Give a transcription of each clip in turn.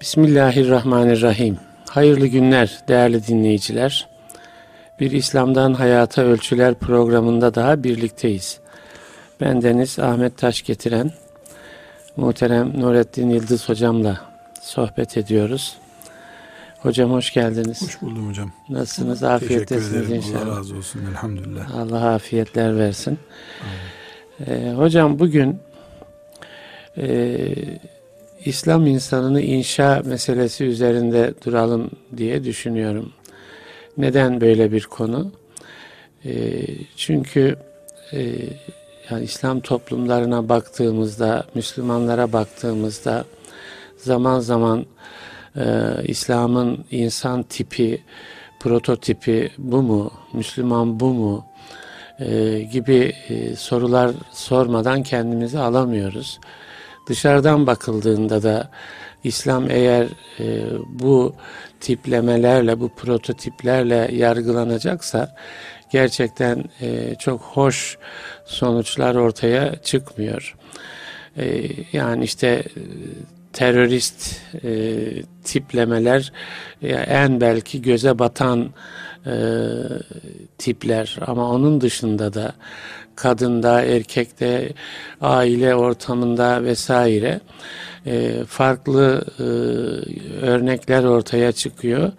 Bismillahirrahmanirrahim. Hayırlı günler değerli dinleyiciler. Bir İslam'dan Hayata Ölçüler programında daha birlikteyiz. Ben Deniz Ahmet Taş getiren muhterem Nurettin Yıldız hocamla sohbet ediyoruz. Hocam hoş geldiniz. Hoş buldum hocam. Nasılsınız? Afiyettesiniz inşallah. Allah razı olsun elhamdülillah. Allah afiyetler versin. Ee, hocam bugün e, İslam insanını inşa meselesi üzerinde duralım diye düşünüyorum. Neden böyle bir konu? E, çünkü e, yani İslam toplumlarına baktığımızda, Müslümanlara baktığımızda zaman zaman e, İslam'ın insan tipi, prototipi bu mu, Müslüman bu mu e, gibi e, sorular sormadan kendimizi alamıyoruz. Dışarıdan bakıldığında da İslam eğer e, bu tiplemelerle, bu prototiplerle yargılanacaksa gerçekten e, çok hoş sonuçlar ortaya çıkmıyor. E, yani işte e, terörist e, tiplemeler e, en belki göze batan e, tipler ama onun dışında da kadında, erkekte, aile ortamında vesaire e, farklı e, örnekler ortaya çıkıyor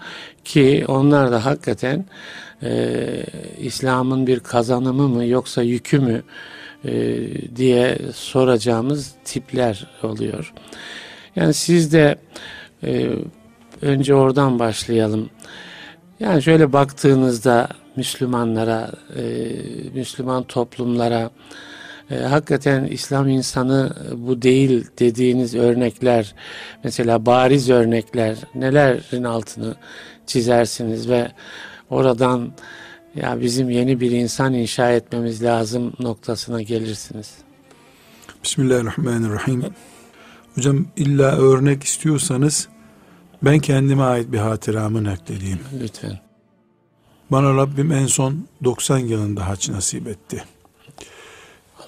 ki onlar da hakikaten e, İslam'ın bir kazanımı mı yoksa yükü mü e, diye soracağımız tipler oluyor. Yani siz de e, önce oradan başlayalım. Yani şöyle baktığınızda Müslümanlara, e, Müslüman toplumlara e, hakikaten İslam insanı bu değil dediğiniz örnekler, mesela bariz örnekler nelerin altını çizersiniz ve oradan ya bizim yeni bir insan inşa etmemiz lazım noktasına gelirsiniz. Bismillahirrahmanirrahim. Hocam illa örnek istiyorsanız ben kendime ait bir hatıramı nakledeyim. Lütfen. Bana Rabbim en son 90 yılında haç nasip etti.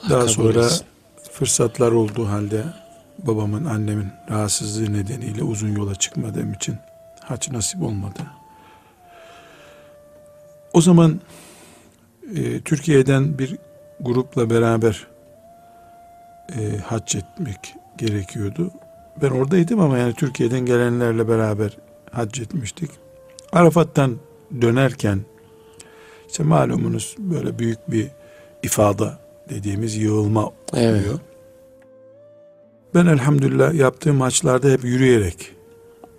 Daha sonra etsin. fırsatlar olduğu halde babamın, annemin rahatsızlığı nedeniyle uzun yola çıkmadığım için haç nasip olmadı. O zaman e, Türkiye'den bir grupla beraber e, hac etmek gerekiyordu. Ben oradaydım ama yani Türkiye'den gelenlerle beraber hac etmiştik. Arafat'tan dönerken işte malumunuz böyle büyük bir ifada dediğimiz yığılma evet. oluyor. Ben elhamdülillah yaptığım haçlarda hep yürüyerek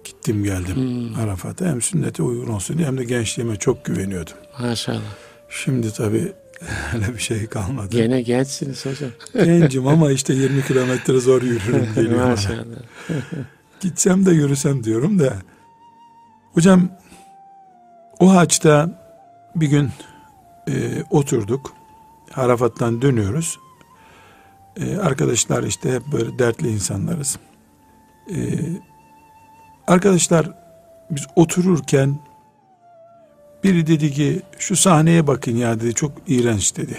gittim geldim hmm. Arafat'a. Hem sünnete uygun olsun diye hem de gençliğime çok güveniyordum. Maşallah. Şimdi tabi öyle bir şey kalmadı. Gene gençsiniz hocam. Gencim ama işte 20 kilometre zor yürürüm geliyor Maşallah. Gitsem de yürüsem diyorum da. Hocam o haçta bir gün e, oturduk. Harafat'tan dönüyoruz. E, arkadaşlar işte hep böyle dertli insanlarız. E, arkadaşlar biz otururken biri dedi ki şu sahneye bakın ya dedi çok iğrenç dedi.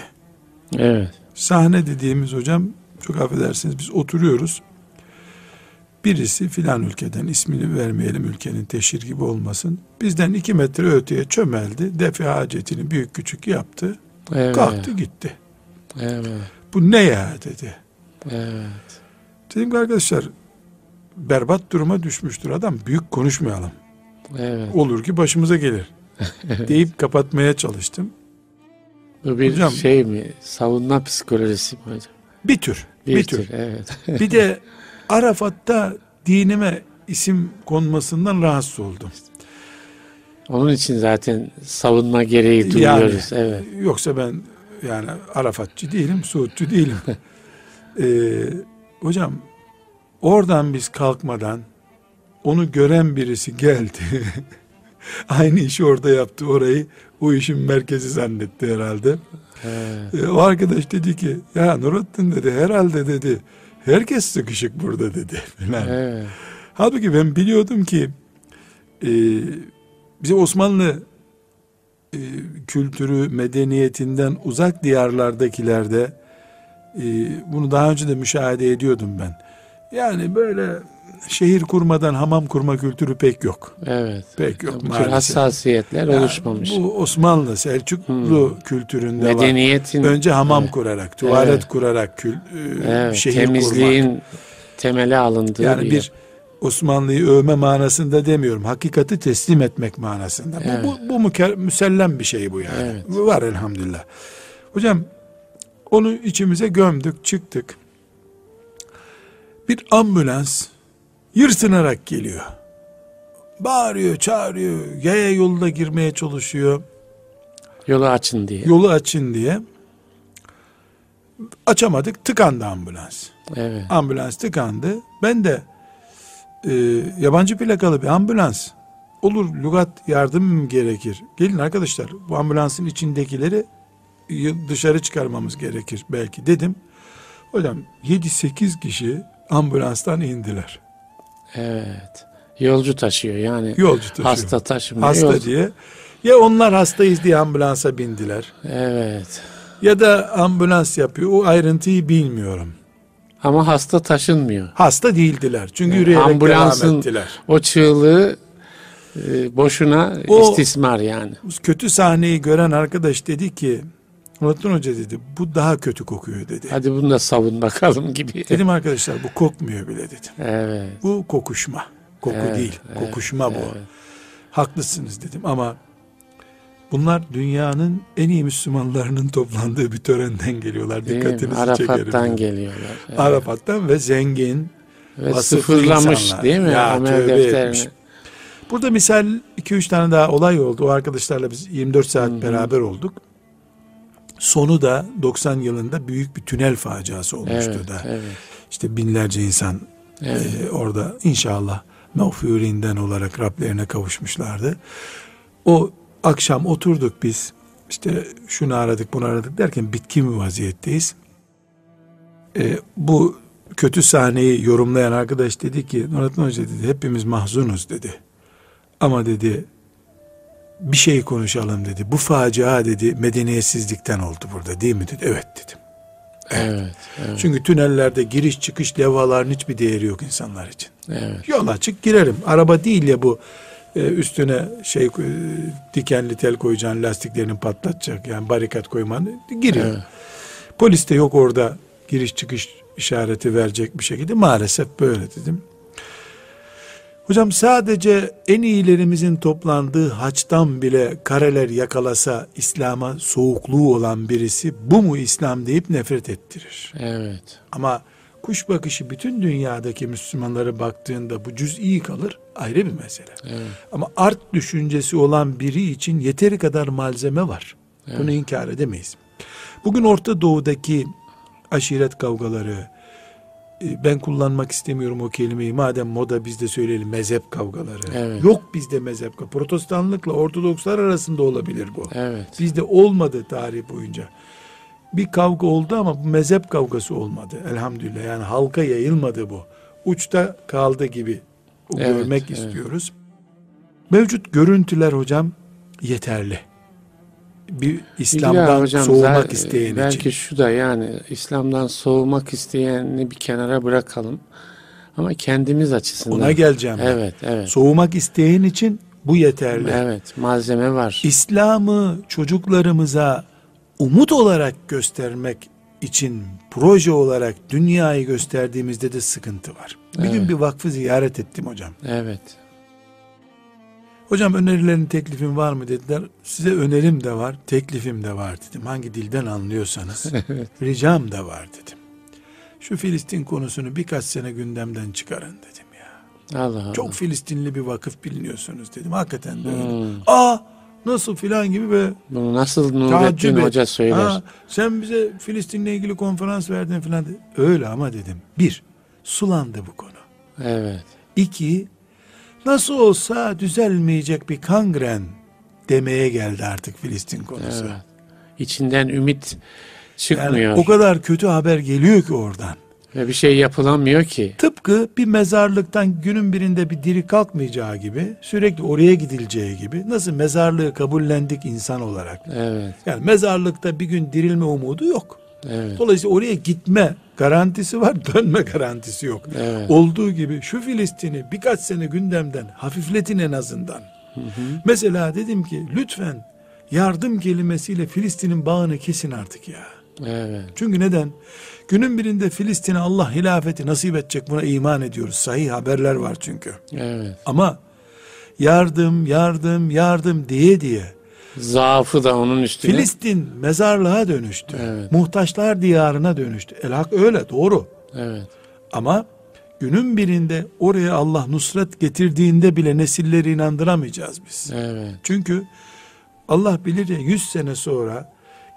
Evet. Sahne dediğimiz hocam çok affedersiniz biz oturuyoruz. Birisi filan ülkeden ismini vermeyelim ülkenin teşhir gibi olmasın. Bizden iki metre öteye çömeldi. Defi hacetini büyük küçük yaptı. Evet. Kalktı gitti. Evet. Bu ne ya dedi. Evet. Dedim ki arkadaşlar berbat duruma düşmüştür adam. Büyük konuşmayalım. Evet. Olur ki başımıza gelir. deyip kapatmaya çalıştım. Bu bir hocam, şey mi? Savunma psikolojisi mi hocam? Bir tür. Bir, bir tür. tür. Evet. bir de Arafat'ta dinime isim konmasından rahatsız oldum. Onun için zaten savunma gereği duyuyoruz. Yani, evet. Yoksa ben yani Arafatçı değilim, Suudçu değilim. ee, hocam oradan biz kalkmadan onu gören birisi geldi. Aynı işi orada yaptı orayı. O işin merkezi zannetti herhalde. Evet. Ee, o arkadaş dedi ki ya Nurattin dedi herhalde dedi herkes sıkışık burada dedi. Evet. Halbuki ben biliyordum ki e, bize Osmanlı e, kültürü medeniyetinden uzak diyarlardakilerde e, bunu daha önce de müşahede ediyordum ben. Yani böyle şehir kurmadan hamam kurma kültürü pek yok. Evet. Pek yok Bu tür maalesef. hassasiyetler Yani oluşmamış. Bu Osmanlı, Selçuklu kültüründe var. Medeniyetin Önce hamam Evet. kurarak, tuvalet Evet. kurarak kül, e, evet, şehir kurmak. temizliğin temeli alındığı Yani bir, bir Osmanlı'yı övme manasında demiyorum. Hakikati teslim etmek manasında. Bu- Evet. Bu, bu, müker- müsellem bir şey bu yani. Evet. Bu Var elhamdülillah. Hocam onu içimize gömdük, çıktık. Bir ambulans yırsınarak geliyor. Bağırıyor, çağırıyor. Yaya yoluna girmeye çalışıyor. yolu açın diye. Yolu açın diye. Açamadık, tıkandı ambulans. Evet. Ambulans tıkandı. Ben de e, yabancı plakalı bir ambulans. Olur lügat yardım gerekir? Gelin arkadaşlar bu ambulansın içindekileri dışarı çıkarmamız gerekir belki dedim. Hocam 7-8 kişi ambulanstan indiler. Evet. Yolcu taşıyor yani. Yolcu taşıyor. Hasta taşımıyor. Hasta yolcu- diye. Ya onlar hastayız diye ambulansa bindiler. Evet. Ya da ambulans yapıyor. O ayrıntıyı bilmiyorum. Ama hasta taşınmıyor. Hasta değildiler. Çünkü Yani yürüyerek devam ambulansın- ettiler. O çığlığı e, boşuna O- istismar yani. kötü sahneyi gören arkadaş dedi ki Nurattin Hoca dedi bu daha kötü kokuyor dedi. Hadi bunu da savun bakalım gibi. Dedim arkadaşlar bu kokmuyor bile dedim. Evet. Bu kokuşma. Koku Evet, değil. evet, Kokuşma bu. evet. Haklısınız dedim ama bunlar dünyanın en iyi Müslümanlarının toplandığı bir törenden geliyorlar. Değil? Dikkatinizi çekerim. Arafat'tan geliyorlar. Evet. Arafat'tan ve zengin. Ve sıfırlamış insanlar. değil mi? Ya, Amel tövbe defterini. etmiş. Burada misal 2-3 tane daha olay oldu. O arkadaşlarla biz 24 saat Hı hı. beraber olduk. Sonu da 90 yılında büyük bir tünel faciası olmuştu Evet, da. evet, İşte binlerce insan evet. e, orada inşallah mağfurinden olarak Rablerine kavuşmuşlardı. O akşam oturduk biz işte şunu aradık bunu aradık derken bitkin bir vaziyetteyiz. E, bu kötü sahneyi yorumlayan arkadaş dedi ki Nurattin Hoca dedi hepimiz mahzunuz dedi. Ama dedi bir şey konuşalım dedi. Bu facia dedi medeniyetsizlikten oldu burada değil mi dedi. Evet dedim. evet, evet, Çünkü tünellerde giriş çıkış levhaların hiçbir değeri yok insanlar için. evet. Yol açık girerim. Araba değil ya bu e, üstüne şey e, dikenli tel koyacaksın lastiklerini patlatacak yani barikat koyman giriyor. Evet. Polis de yok orada giriş çıkış işareti verecek bir şekilde maalesef böyle dedim. Hocam sadece en iyilerimizin toplandığı haçtan bile kareler yakalasa İslam'a soğukluğu olan birisi bu mu İslam deyip nefret ettirir. evet. Ama kuş bakışı bütün dünyadaki Müslümanlara baktığında bu cüz'i kalır ayrı bir mesele. evet. Ama art düşüncesi olan biri için yeteri kadar malzeme var. Bunu inkar edemeyiz. Bugün Orta Doğu'daki aşiret kavgaları, ben kullanmak istemiyorum o kelimeyi. Madem moda biz de söyleyelim mezhep kavgaları. Evet. Yok bizde mezhep kavgaları. Protestanlıkla Ortodokslar arasında olabilir bu. Evet. Bizde olmadı tarih boyunca. Bir kavga oldu ama bu mezhep kavgası olmadı. Elhamdülillah yani halka yayılmadı bu. Uçta kaldı gibi Evet, görmek evet. istiyoruz. Mevcut görüntüler hocam yeterli. Bir İslam'dan hocam, soğumak isteyen belki için. şu da yani İslam'dan soğumak isteyeni bir kenara bırakalım. Ama kendimiz açısından. Ona geleceğim. ben. Evet, evet. Soğumak isteyen için bu yeterli. Evet, malzeme var. İslam'ı çocuklarımıza umut olarak göstermek için proje olarak dünyayı gösterdiğimizde de sıkıntı var. Bir gün Evet. bir vakfı ziyaret ettim hocam. Evet. Hocam önerilerin teklifin var mı dediler. Size önerim de var, teklifim de var dedim. Hangi dilden anlıyorsanız. Ricam da var dedim. Şu Filistin konusunu birkaç sene gündemden çıkarın dedim ya. Allah Allah. Çok Filistinli bir vakıf biliniyorsunuz dedim. Hakikaten de öyle. Hmm. Aa nasıl filan gibi ve Bunu nasıl Nurettin. Hoca söyler? Ha, sen bize Filistin'le ilgili konferans verdin filan. Öyle ama dedim. Bir, sulandı bu konu. Evet. İki, nasıl olsa düzelmeyecek bir kangren demeye geldi artık Filistin konusu. Evet. İçinden ümit Yani çıkmıyor. o kadar kötü haber geliyor ki oradan. Ve bir şey yapılamıyor ki. Tıpkı bir mezarlıktan günün birinde bir diri kalkmayacağı gibi sürekli oraya gidileceği gibi nasıl mezarlığı kabullendik insan olarak. Evet. Yani mezarlıkta bir gün dirilme umudu yok. Evet. Dolayısıyla oraya gitme garantisi var, dönme garantisi yok. Evet. Olduğu gibi şu Filistin'i birkaç sene gündemden hafifletin en azından. Mesela dedim ki lütfen yardım kelimesiyle Filistin'in bağını kesin artık ya. Evet. Çünkü neden? Günün birinde Filistin'e Allah hilafeti nasip edecek buna iman ediyoruz. Sahih haberler var çünkü. Evet. Ama yardım, yardım, yardım diye diye Zaafı da onun üstüne. Filistin mezarlığa dönüştü. Evet. Muhtaçlar diyarına dönüştü. El hak öyle doğru. Evet. Ama günün birinde oraya Allah nusret getirdiğinde bile nesilleri inandıramayacağız biz. Evet. Çünkü Allah bilir ya 100 sene sonra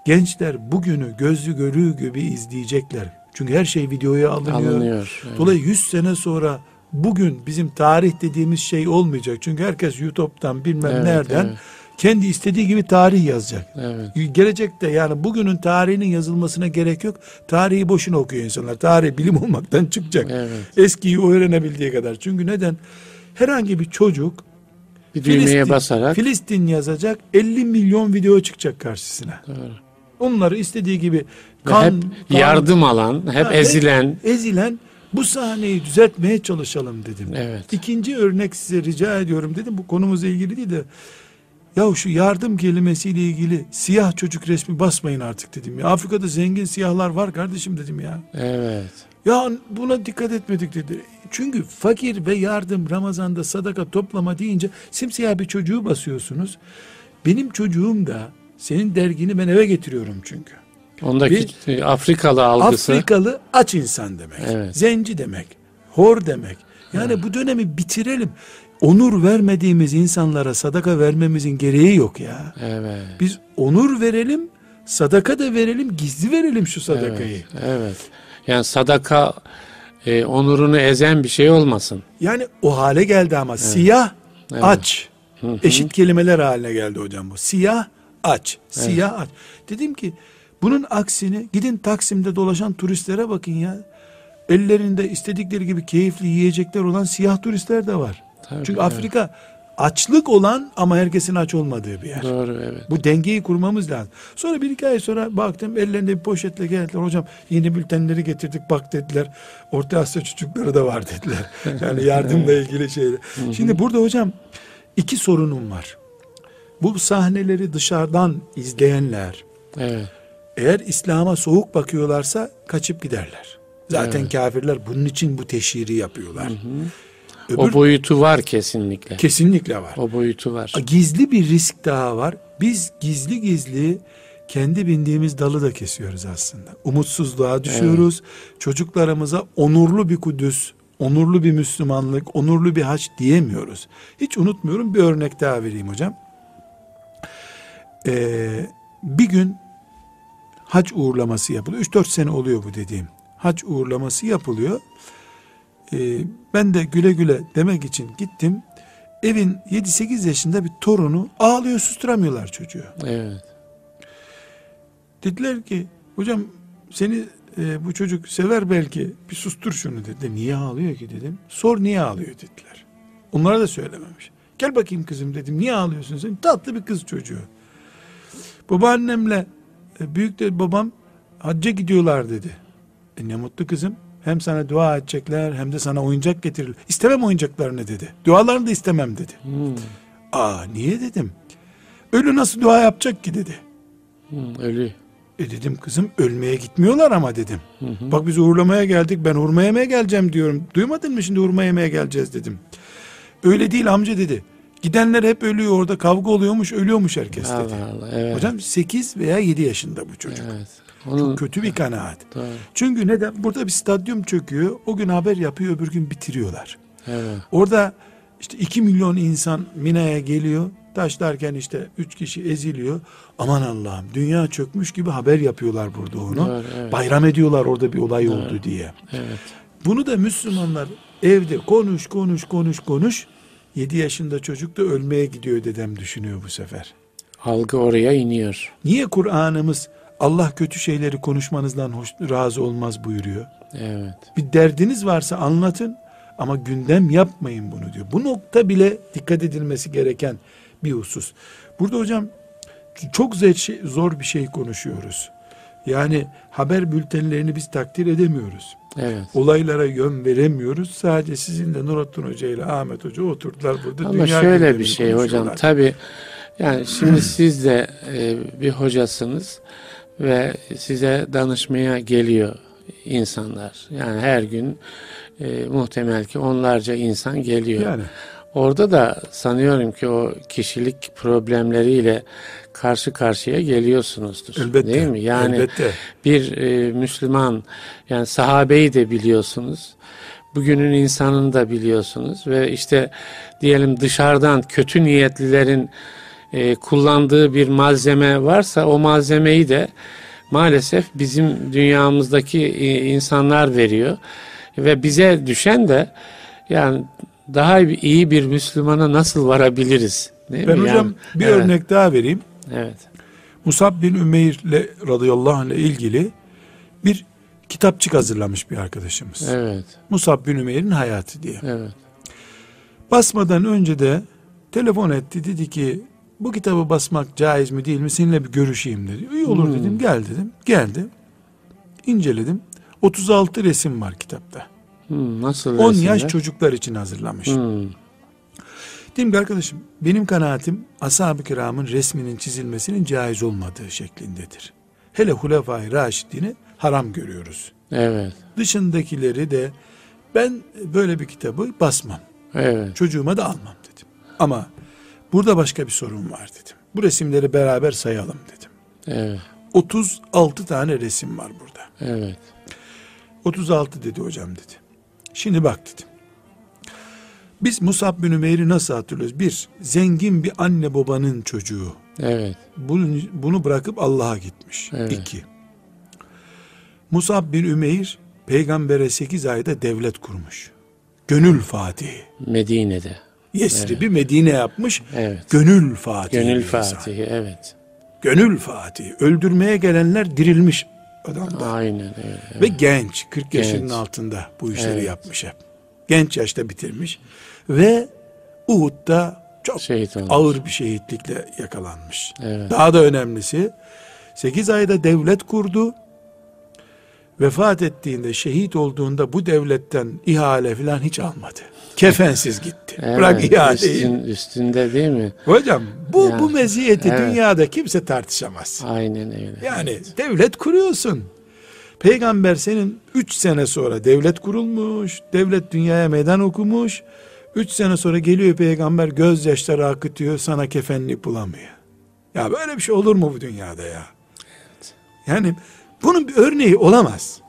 gençler bugünü gözlü görüğü gibi izleyecekler. Çünkü her şey videoya alınıyor. Alınıyor. Evet. Dolayısıyla 100 sene sonra bugün bizim tarih dediğimiz şey olmayacak. Çünkü herkes YouTube'dan bilmem Evet, nereden evet. Kendi istediği gibi tarih yazacak. Evet. Gelecekte yani bugünün tarihinin yazılmasına gerek yok. Tarihi boşuna okuyor insanlar. Tarih bilim olmaktan çıkacak. Evet. Eskiyi öğrenebildiği kadar. Çünkü neden? Herhangi bir çocuk Bir düğmeye Filistin, basarak. Filistin yazacak 50 milyon video çıkacak karşısına. Doğru. Onları istediği gibi kan, hep kan- yardım alan, hep Ha, ezilen. ezilen bu sahneyi düzeltmeye çalışalım dedim. Evet. İkinci örnek size rica ediyorum dedim. Bu konumuzla ilgili değil de ya şu yardım kelimesiyle ilgili siyah çocuk resmi basmayın artık dedim ya. Afrika'da zengin siyahlar var kardeşim dedim ya. Evet. Ya buna dikkat etmedik dedi. Çünkü fakir ve yardım Ramazan'da sadaka toplama deyince simsiyah bir çocuğu basıyorsunuz. Benim çocuğum da senin dergini ben eve getiriyorum çünkü. Ondaki Afrikalı algısı. Afrikalı aç insan demek. Evet. Zenci demek. Hor demek. Yani bu dönemi bitirelim. Onur vermediğimiz insanlara sadaka vermemizin gereği yok ya. Evet. Biz onur verelim, sadaka da verelim, gizli verelim şu sadakayı. Evet. evet. Yani sadaka e, onurunu ezen bir şey olmasın. Yani o hale geldi ama siyah, Evet. aç. Eşit kelimeler haline geldi hocam bu. Siyah, aç. Siyah, aç. Dedim ki bunun aksini gidin Taksim'de dolaşan turistlere bakın ya. Ellerinde istedikleri gibi keyifli yiyecekler olan siyah turistler de var. Tabii, Çünkü evet. Afrika açlık olan ama herkesin aç olmadığı bir yer. Doğru evet. Bu dengeyi kurmamız lazım. Sonra bir iki ay sonra baktım ellerinde bir poşetle geldiler. Hocam yeni bültenleri getirdik bak dediler. Orta Asya çocukları da var dediler. Yani yardımla ilgili şeyler. Şimdi burada hocam iki sorunum var. Bu sahneleri dışarıdan izleyenler Evet. eğer İslam'a soğuk bakıyorlarsa kaçıp giderler. Zaten Evet. kafirler bunun için bu teşhiri yapıyorlar. Öbür O boyutu var kesinlikle. kesinlikle var. O boyutu var. Gizli bir risk daha var. Biz gizli gizli kendi bindiğimiz dalı da kesiyoruz aslında. Umutsuzluğa düşüyoruz. Çocuklarımıza onurlu bir Kudüs, onurlu bir Müslümanlık, onurlu bir haç diyemiyoruz. Hiç unutmuyorum bir örnek daha vereyim hocam. Ee, bir gün hac uğurlaması yapılıyor. 3-4 sene oluyor bu dediğim. Hac uğurlaması yapılıyor. Ee, ben de güle güle demek için gittim. Evin 7-8 yaşında bir torunu ağlıyor susturamıyorlar çocuğu. Evet. Dediler ki hocam seni e, bu çocuk sever belki bir sustur şunu dedi. Niye ağlıyor ki dedim. Sor niye ağlıyor dediler. Onlara da söylememiş. Gel bakayım kızım dedim. Niye ağlıyorsun sen? Tatlı bir kız çocuğu. Babaannemle e, büyük de babam hacca gidiyorlar dedi. E ne mutlu kızım. Hem sana dua edecekler hem de sana oyuncak getirirler. İstemem oyuncaklarını dedi. Dualarını da istemem dedi. Hmm. Aa niye dedim. Ölü nasıl dua yapacak ki dedi. Hmm, ölü. E dedim kızım ölmeye gitmiyorlar ama dedim. Bak biz uğurlamaya geldik ben hurma yemeye geleceğim diyorum. Duymadın mı şimdi hurma yemeye geleceğiz dedim. Öyle değil amca dedi. Gidenler hep ölüyor orada kavga oluyormuş ölüyormuş herkes dedi. Allah Allah. Evet. Hocam 8 veya 7 yaşında bu çocuk. Evet. Onun, Çok kötü bir kanaat. Doğru. Çünkü neden? Burada bir stadyum çöküyor. O gün haber yapıyor öbür gün bitiriyorlar. Evet. Orada işte 2 milyon insan Mina'ya geliyor. Taşlarken işte 3 kişi eziliyor. Aman Allah'ım dünya çökmüş gibi haber yapıyorlar burada onu. Doğru, evet. Bayram ediyorlar orada bir olay oldu diye. Evet. Bunu da Müslümanlar evde konuş konuş konuş konuş. 7 yaşında çocuk da ölmeye gidiyor dedem düşünüyor bu sefer. Algı oraya iniyor. Niye Kur'an'ımız Allah kötü şeyleri konuşmanızdan hoş, razı olmaz buyuruyor? Evet. Bir derdiniz varsa anlatın ama gündem yapmayın bunu diyor. Bu nokta bile dikkat edilmesi gereken bir husus. Burada hocam çok zor, bir şey konuşuyoruz. Yani haber bültenlerini biz takdir edemiyoruz. Evet. Olaylara yön veremiyoruz. Sadece sizinle Nurattin Hoca ile Ahmet Hoca oturdular burada. Ama dünya şöyle bir şey hocam. Tabi yani şimdi siz de e, bir hocasınız ve size danışmaya geliyor insanlar. Yani her gün e, muhtemel ki onlarca insan geliyor. Yani Orada da sanıyorum ki o kişilik problemleriyle karşı karşıya geliyorsunuzdur. elbette. Değil mi? Yani elbette. bir e, Müslüman yani sahabeyi de biliyorsunuz. Bugünün insanını da biliyorsunuz ve işte diyelim dışarıdan kötü niyetlilerin e, kullandığı bir malzeme varsa o malzemeyi de maalesef bizim dünyamızdaki e, insanlar veriyor ve bize düşen de yani daha iyi bir Müslümana nasıl varabiliriz? Değil Ben mi? hocam Yani- bir evet, örnek daha vereyim. Evet. Musab bin Ümeyr ile radıyallahu anh ile ilgili bir kitapçık hazırlamış bir arkadaşımız. Evet. Musab bin Ümeyr'in hayatı diye. Evet. Basmadan önce de telefon etti dedi ki bu kitabı basmak caiz mi değil mi seninle bir görüşeyim dedi. İyi olur Hmm. dedim gel dedim. Geldi. İnceledim. 36 resim var kitapta. Hmm, nasıl 10 resimler? yaş çocuklar için hazırlamış. Hmm, Dedim ki arkadaşım benim kanaatim ashab-ı kiramın resminin çizilmesinin caiz olmadığı şeklindedir. Hele Hulefai Raşidini haram görüyoruz. Evet. Dışındakileri de ben böyle bir kitabı basmam. Evet. Çocuğuma da almam dedim. Ama burada başka bir sorun var dedim. Bu resimleri beraber sayalım dedim. Evet. 36 tane resim var burada. Evet. 36 dedi hocam dedi. Şimdi bak dedim. Biz Musab bin Ümeyr'i nasıl hatırlıyoruz? Bir, zengin bir anne babanın çocuğu. Evet. Bunu, bunu bırakıp Allah'a gitmiş. Evet. İki, Musab bin Ümeyr peygambere 8 ayda devlet kurmuş. Gönül Fatihi. Medine'de. Yesrib'i Medine yapmış. Evet. Gönül Fatihi. Gönül. Fatihi. Evet. Gönül Fatihi. Öldürmeye gelenler dirilmiş adamda. Aynen öyle. Evet. Ve genç. 40 yaşının Genç. altında bu işleri Evet. yapmış hep. Genç yaşta bitirmiş. Ve Uhud'da çok Şehit olmuş. ağır bir şehitlikle yakalanmış. Evet. Daha da önemlisi 8 ayda devlet kurdu. Vefat ettiğinde şehit olduğunda bu devletten ihale falan hiç almadı. Kefensiz gitti. Evet, Bırak ihaleyi. üstün, üstünde değil mi? Hocam bu Ya, bu meziyeti evet. dünyada kimse tartışamaz. Aynen öyle. Yani devlet kuruyorsun. Peygamber senin 3 sene sonra devlet kurulmuş, devlet dünyaya meydan okumuş. 3 sene sonra geliyor peygamber gözyaşları akıtıyor, sana kefenlik bulamıyor. Ya böyle bir şey olur mu bu dünyada ya? Yani bunun bir örneği olamaz.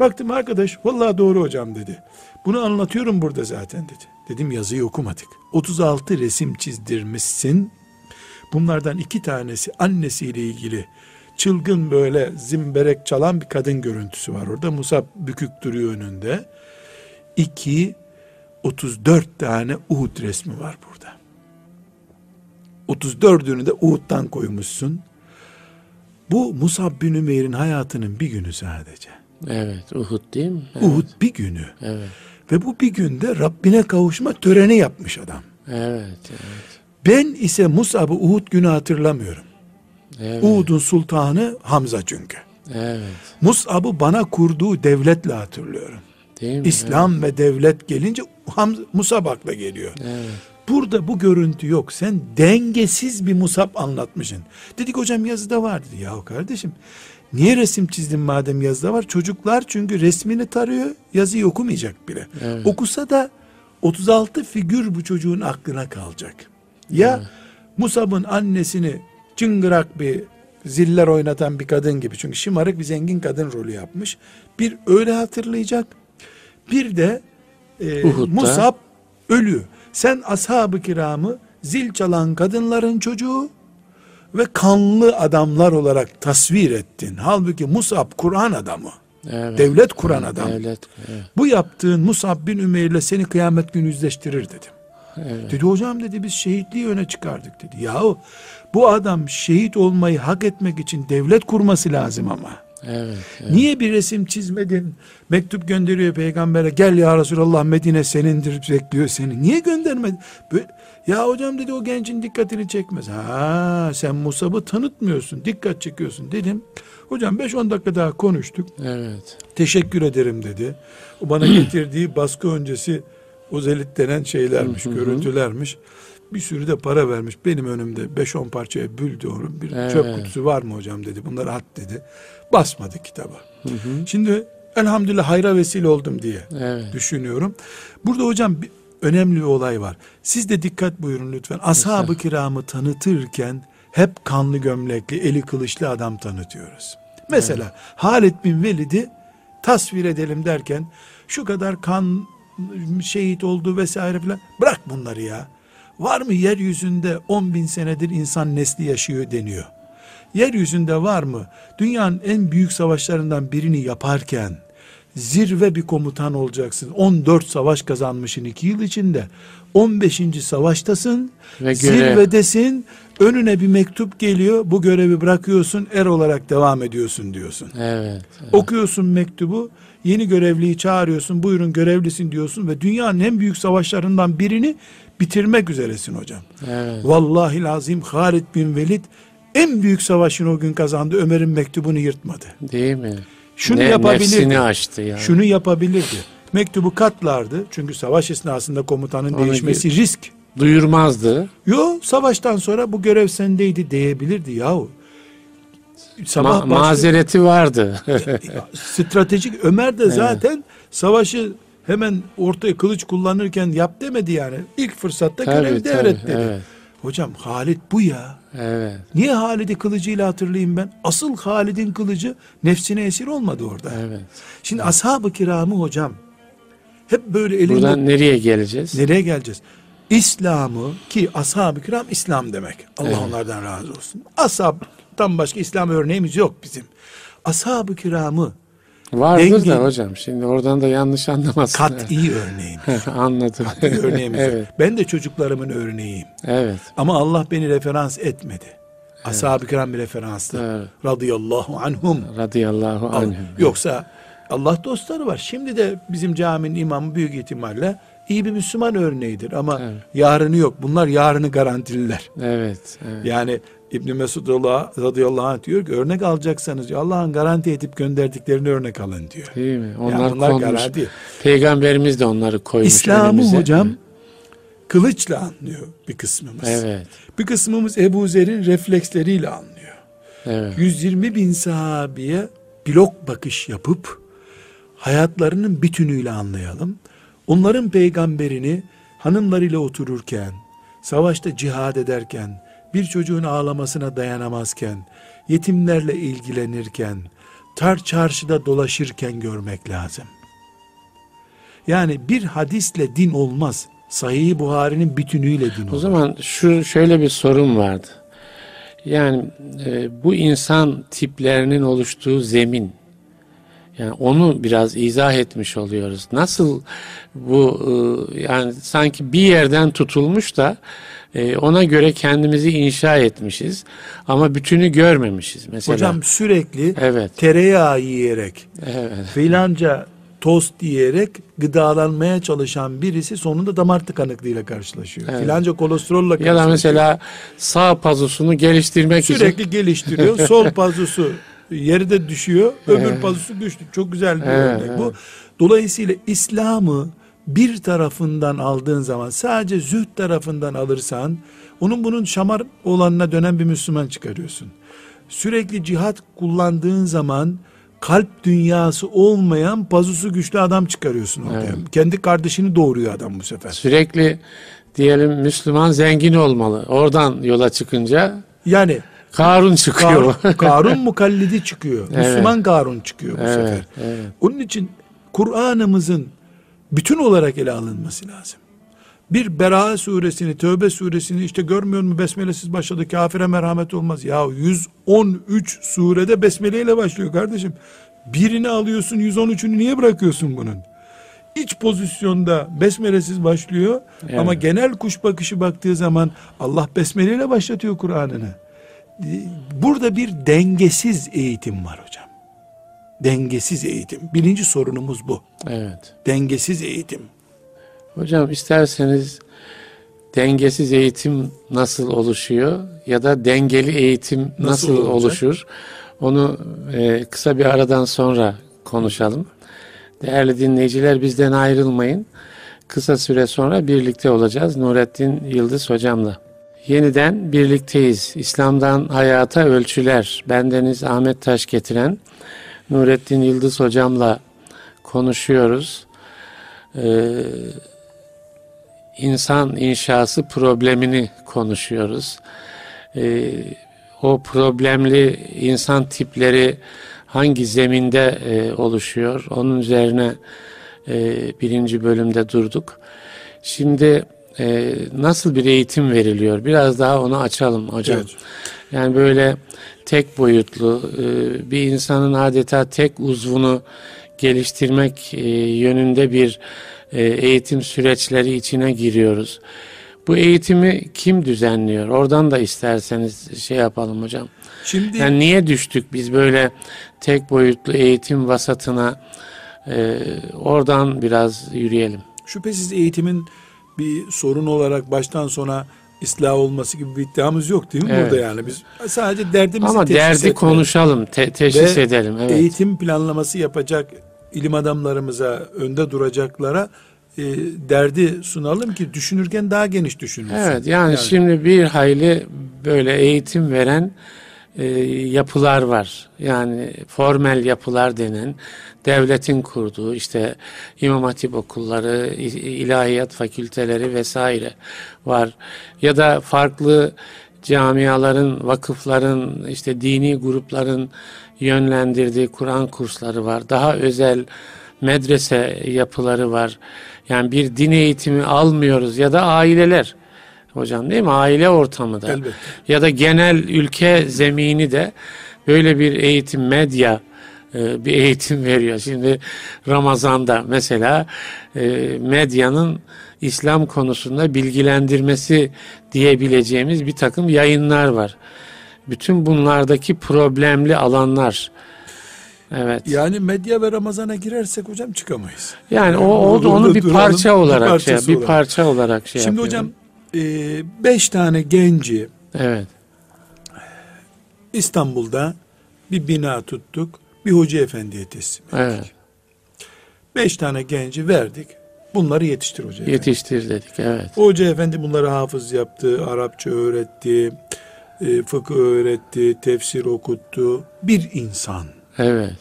Baktım arkadaş, vallahi doğru hocam dedi. Bunu anlatıyorum burada zaten dedi. Dedim yazıyı okumadık. 36 resim çizdirmişsin. Bunlardan iki tanesi annesiyle ilgili çılgın böyle zimberek çalan bir kadın görüntüsü var orada. Musab bükük duruyor önünde. İki, 34 tane Uhud resmi var burada. 34'ünü de Uhud'dan koymuşsun. Bu Musab bin Ümeyr'in hayatının bir günü sadece. Evet. Uhud değil mi? Evet. Uhud bir günü. Evet. Ve bu bir günde Rabbine kavuşma töreni yapmış adam. Evet. Evet. Ben ise Musab'ı Uhud günü hatırlamıyorum. Evet. Uhud'un sultanı Hamza çünkü. Evet. Musab'ı bana kurduğu devletle hatırlıyorum. Değil mi? İslam ve devlet gelince Hamza, Musab akla geliyor. Evet. Burada bu görüntü yok. Sen dengesiz bir Musab anlatmışsın. Dedik hocam yazıda var dedi. Yahu kardeşim niye resim çizdin madem yazıda var? Çocuklar çünkü resmini tarıyor yazıyı okumayacak bile. Evet. Okusa da 36 figür bu çocuğun aklına kalacak. Ya Musab'ın annesini çıngırak bir ziller oynatan bir kadın gibi çünkü şımarık bir zengin kadın rolü yapmış. Bir öyle hatırlayacak. Bir de e, Uhud'da. Musab ölü. Sen ashab-ı kiramı zil çalan kadınların çocuğu ve kanlı adamlar olarak tasvir ettin. Halbuki Musab Kur'an adamı. Evet. Devlet kuran adam. Devlet. Evet. Bu yaptığın Musab bin Ümeyr'le seni kıyamet günü yüzleştirir dedim. Evet. Dedi hocam dedi biz şehitliği öne çıkardık dedi. Yahu bu adam şehit olmayı hak etmek için devlet kurması lazım ama. Evet, evet. Niye bir resim çizmedin? Mektup gönderiyor peygambere. Gel ya Resulallah Medine senindir bekliyor seni. Niye göndermedin? Böyle, ya hocam dedi o gencin dikkatini çekmez. Ha sen Musab'ı tanıtmıyorsun. Dikkat çekiyorsun dedim. Hocam 5-10 dakika daha konuştuk. Evet. Teşekkür ederim dedi. O bana getirdiği baskı öncesi ozelit denen şeylermiş, görüntülermiş. Bir sürü de para vermiş. Benim önümde 5-10 parçaya büldü onu. Bir Evet. çöp kutusu var mı hocam dedi. Bunları at dedi. Basmadı kitaba. Hı hı. Şimdi elhamdülillah hayra vesile oldum diye Evet. düşünüyorum. Burada hocam bir, önemli bir olay var. Siz de dikkat buyurun lütfen. Ashab-ı kiramı tanıtırken hep kanlı gömlekli, eli kılıçlı adam tanıtıyoruz. Mesela Halid bin Velid'i tasvir edelim derken şu kadar kan şehit oldu vesaire filan. Bırak bunları ya. Var mı yeryüzünde 10 bin senedir insan nesli yaşıyor deniyor. Yeryüzünde var mı? Dünyanın en büyük savaşlarından birini yaparken zirve bir komutan olacaksın. 14 savaş kazanmışsın 2 yıl içinde. 15. savaştasın. Ve görev. Zirvedesin. Önüne bir mektup geliyor. Bu görevi bırakıyorsun. Er olarak devam ediyorsun diyorsun. Evet. Okuyorsun mektubu. Yeni görevliyi çağırıyorsun. Buyurun görevlisin diyorsun ve dünyanın en büyük savaşlarından birini bitirmek üzeresin hocam. Evet. Vallahi lazim Halid bin Velid en büyük savaşını o gün kazandı. Ömer'in mektubunu yırtmadı. Değil mi? Şunu Ne- yapabilirdi. Nefsini açtı yani. Şunu yapabilirdi. Mektubu katlardı. Çünkü savaş esnasında komutanın Onu değişmesi risk. Duyurmazdı. Yo savaştan sonra bu görev sendeydi diyebilirdi yahu. Sabah Ma- mazereti vardı. stratejik Ömer de zaten savaşı hemen ortaya kılıç kullanırken yap demedi yani. İlk fırsatta görev tabii, devret tabii, dedi. evet. Hocam Halit bu ya. Evet. Niye Halid'i kılıcıyla hatırlayayım ben? Asıl Halid'in kılıcı nefsine esir olmadı orada. Evet. Şimdi ashab-ı kiramı hocam hep böyle elinde Buradan nereye geleceğiz? nereye geleceğiz? İslam'ı ki ashab-ı kiram İslam demek. Allah Evet. onlardan razı olsun. Ashabtan başka İslam örneğimiz yok bizim. Ashab-ı kiramı Vardır Dengin. da hocam. Şimdi oradan da yanlış anlamasın. kat'i örneğim. Anladım. Bir örneğimiz evet. Ben de çocuklarımın örneğiyim. Evet. Ama Allah beni referans etmedi. Ashab-ı kiram bir referanstı. Evet. Radıyallahu anhum. Radıyallahu Al- anhüm. Yoksa Allah dostları var. Şimdi de bizim caminin imamı büyük ihtimalle iyi bir Müslüman örneğidir ama Evet. yarını yok. Bunlar yarını garantililer. Evet. evet. Yani İbn Mesud radıyallahu- anh diyor ki örnek alacaksanız Allah'ın garanti edip gönderdiklerini örnek alın diyor. Değil mi? Yani Onlar bunlar konmuş. garanti. Peygamberimiz de onları koymuş İslam'ı önümüze. hocam kılıçla anlıyor bir kısmımız. Evet. Bir kısmımız Ebu Zer'in refleksleriyle anlıyor. Evet. 120 bin sahabiye blok bakış yapıp hayatlarının bütünüyle anlayalım. Onların peygamberini hanımlarıyla otururken, savaşta cihad ederken, bir çocuğun ağlamasına dayanamazken, yetimlerle ilgilenirken, tar çarşıda dolaşırken görmek lazım. Yani bir hadisle din olmaz. Sahih Buhari'nin bütünüyle din O olur. zaman şu şöyle bir sorun vardı. Yani e, bu insan tiplerinin oluştuğu zemin yani onu biraz izah etmiş oluyoruz. Nasıl bu e, yani sanki bir yerden tutulmuş da e, ona göre kendimizi inşa etmişiz ama bütünü görmemişiz mesela. Hocam sürekli Evet. tereyağı yiyerek, Evet. filanca tost yiyerek gıdalanmaya çalışan birisi sonunda damar tıkanıklığıyla karşılaşıyor. Evet. Filanca kolesterolle Ya karşılaşıyor. da mesela sağ pazusunu geliştirmek için sürekli geliştiriyor. Sol pazusu yerde düşüyor, öbür pazusu düştü. Çok güzel bir Evet, örnek bu. Dolayısıyla İslam'ı bir tarafından aldığın zaman sadece zühd tarafından alırsan onun bunun şamar olanına dönen bir Müslüman çıkarıyorsun. Sürekli cihat kullandığın zaman kalp dünyası olmayan pazusu güçlü adam çıkarıyorsun ortaya. Kendi kardeşini doğuruyor adam bu sefer. sürekli diyelim Müslüman zengin olmalı. Oradan yola çıkınca Yani Karun çıkıyor. Karun, Karun mukallidi çıkıyor. Evet. Müslüman Karun çıkıyor bu Evet, sefer. evet. Onun için Kur'an'ımızın bütün olarak ele alınması lazım. Bir Bera suresini, Tövbe suresini işte görmüyor mu besmelesiz başladı kafire merhamet olmaz. Ya 113 surede besmele ile başlıyor kardeşim. Birini alıyorsun 113'ünü niye bırakıyorsun bunun? İç pozisyonda besmelesiz başlıyor Evet. ama genel kuş bakışı baktığı zaman Allah besmele ile başlatıyor Kur'an'ını. Burada bir dengesiz eğitim var. Dengesiz eğitim. Birinci sorunumuz bu. Evet. Dengesiz eğitim. Hocam isterseniz dengesiz eğitim nasıl oluşuyor ya da dengeli eğitim nasıl, Nasıl oluşur? Onu e, kısa bir aradan sonra konuşalım. Değerli dinleyiciler bizden ayrılmayın. Kısa süre sonra birlikte olacağız Nurettin Yıldız hocamla. Yeniden birlikteyiz. İslam'dan hayata ölçüler. Bendeniz Ahmet Taş getiren Nurettin Yıldız hocamla konuşuyoruz. Ee, insan inşası problemini konuşuyoruz. Ee, o problemli insan tipleri hangi zeminde e, oluşuyor? Onun üzerine e, birinci bölümde durduk. Şimdi e, nasıl bir eğitim veriliyor? Biraz daha onu açalım hocam. Evet. Yani böyle tek boyutlu e, bir insanın adeta tek uzvunu geliştirmek e, yönünde bir e, eğitim süreçleri içine giriyoruz. Bu eğitimi kim düzenliyor? Oradan da isterseniz şey yapalım hocam. Şimdi Yani niye düştük biz böyle tek boyutlu eğitim vasatına? Oradan biraz yürüyelim. şüphesiz eğitimin bir sorun olarak baştan sona ıslah olması gibi bir iddiamız yok değil mi Evet. burada yani biz sadece derdimizi Ama teşhis derdi etmek. konuşalım, te- teşhis Ve edelim. Evet. Eğitim planlaması yapacak ilim adamlarımıza, önde duracaklara e, derdi sunalım ki düşünürken daha geniş düşünülsün. Evet yani, şimdi bir hayli böyle eğitim veren e, yapılar var. Yani formel yapılar denen devletin kurduğu işte İmam Hatip okulları, ilahiyat fakülteleri vesaire var. Ya da farklı camiaların, vakıfların, işte dini grupların yönlendirdiği Kur'an kursları var. Daha özel medrese yapıları var. Yani bir din eğitimi almıyoruz ya da aileler. Hocam değil mi? Aile ortamı da. Elbette. Ya da genel ülke zemini de böyle bir eğitim medya e, bir eğitim veriyor. Şimdi Ramazan'da mesela e, medyanın İslam konusunda bilgilendirmesi diyebileceğimiz bir takım yayınlar var. Bütün bunlardaki problemli alanlar. Evet. Yani medya ve Ramazan'a girersek hocam çıkamayız. Yani o, o Orada onu bir parça bir olarak şey, bir olarak. parça olarak şey Şimdi yapıyorum. hocam e, beş tane genci Evet. İstanbul'da bir bina tuttuk. Bir hoca efendiye teslim ettik. Evet. Beş tane genci verdik. Bunları yetiştir hoca efendi. Yetiştir dedik. Evet. O Hoca efendi bunları hafız yaptı, Arapça öğretti, e, fıkıh öğretti, tefsir okuttu. Bir insan. Evet.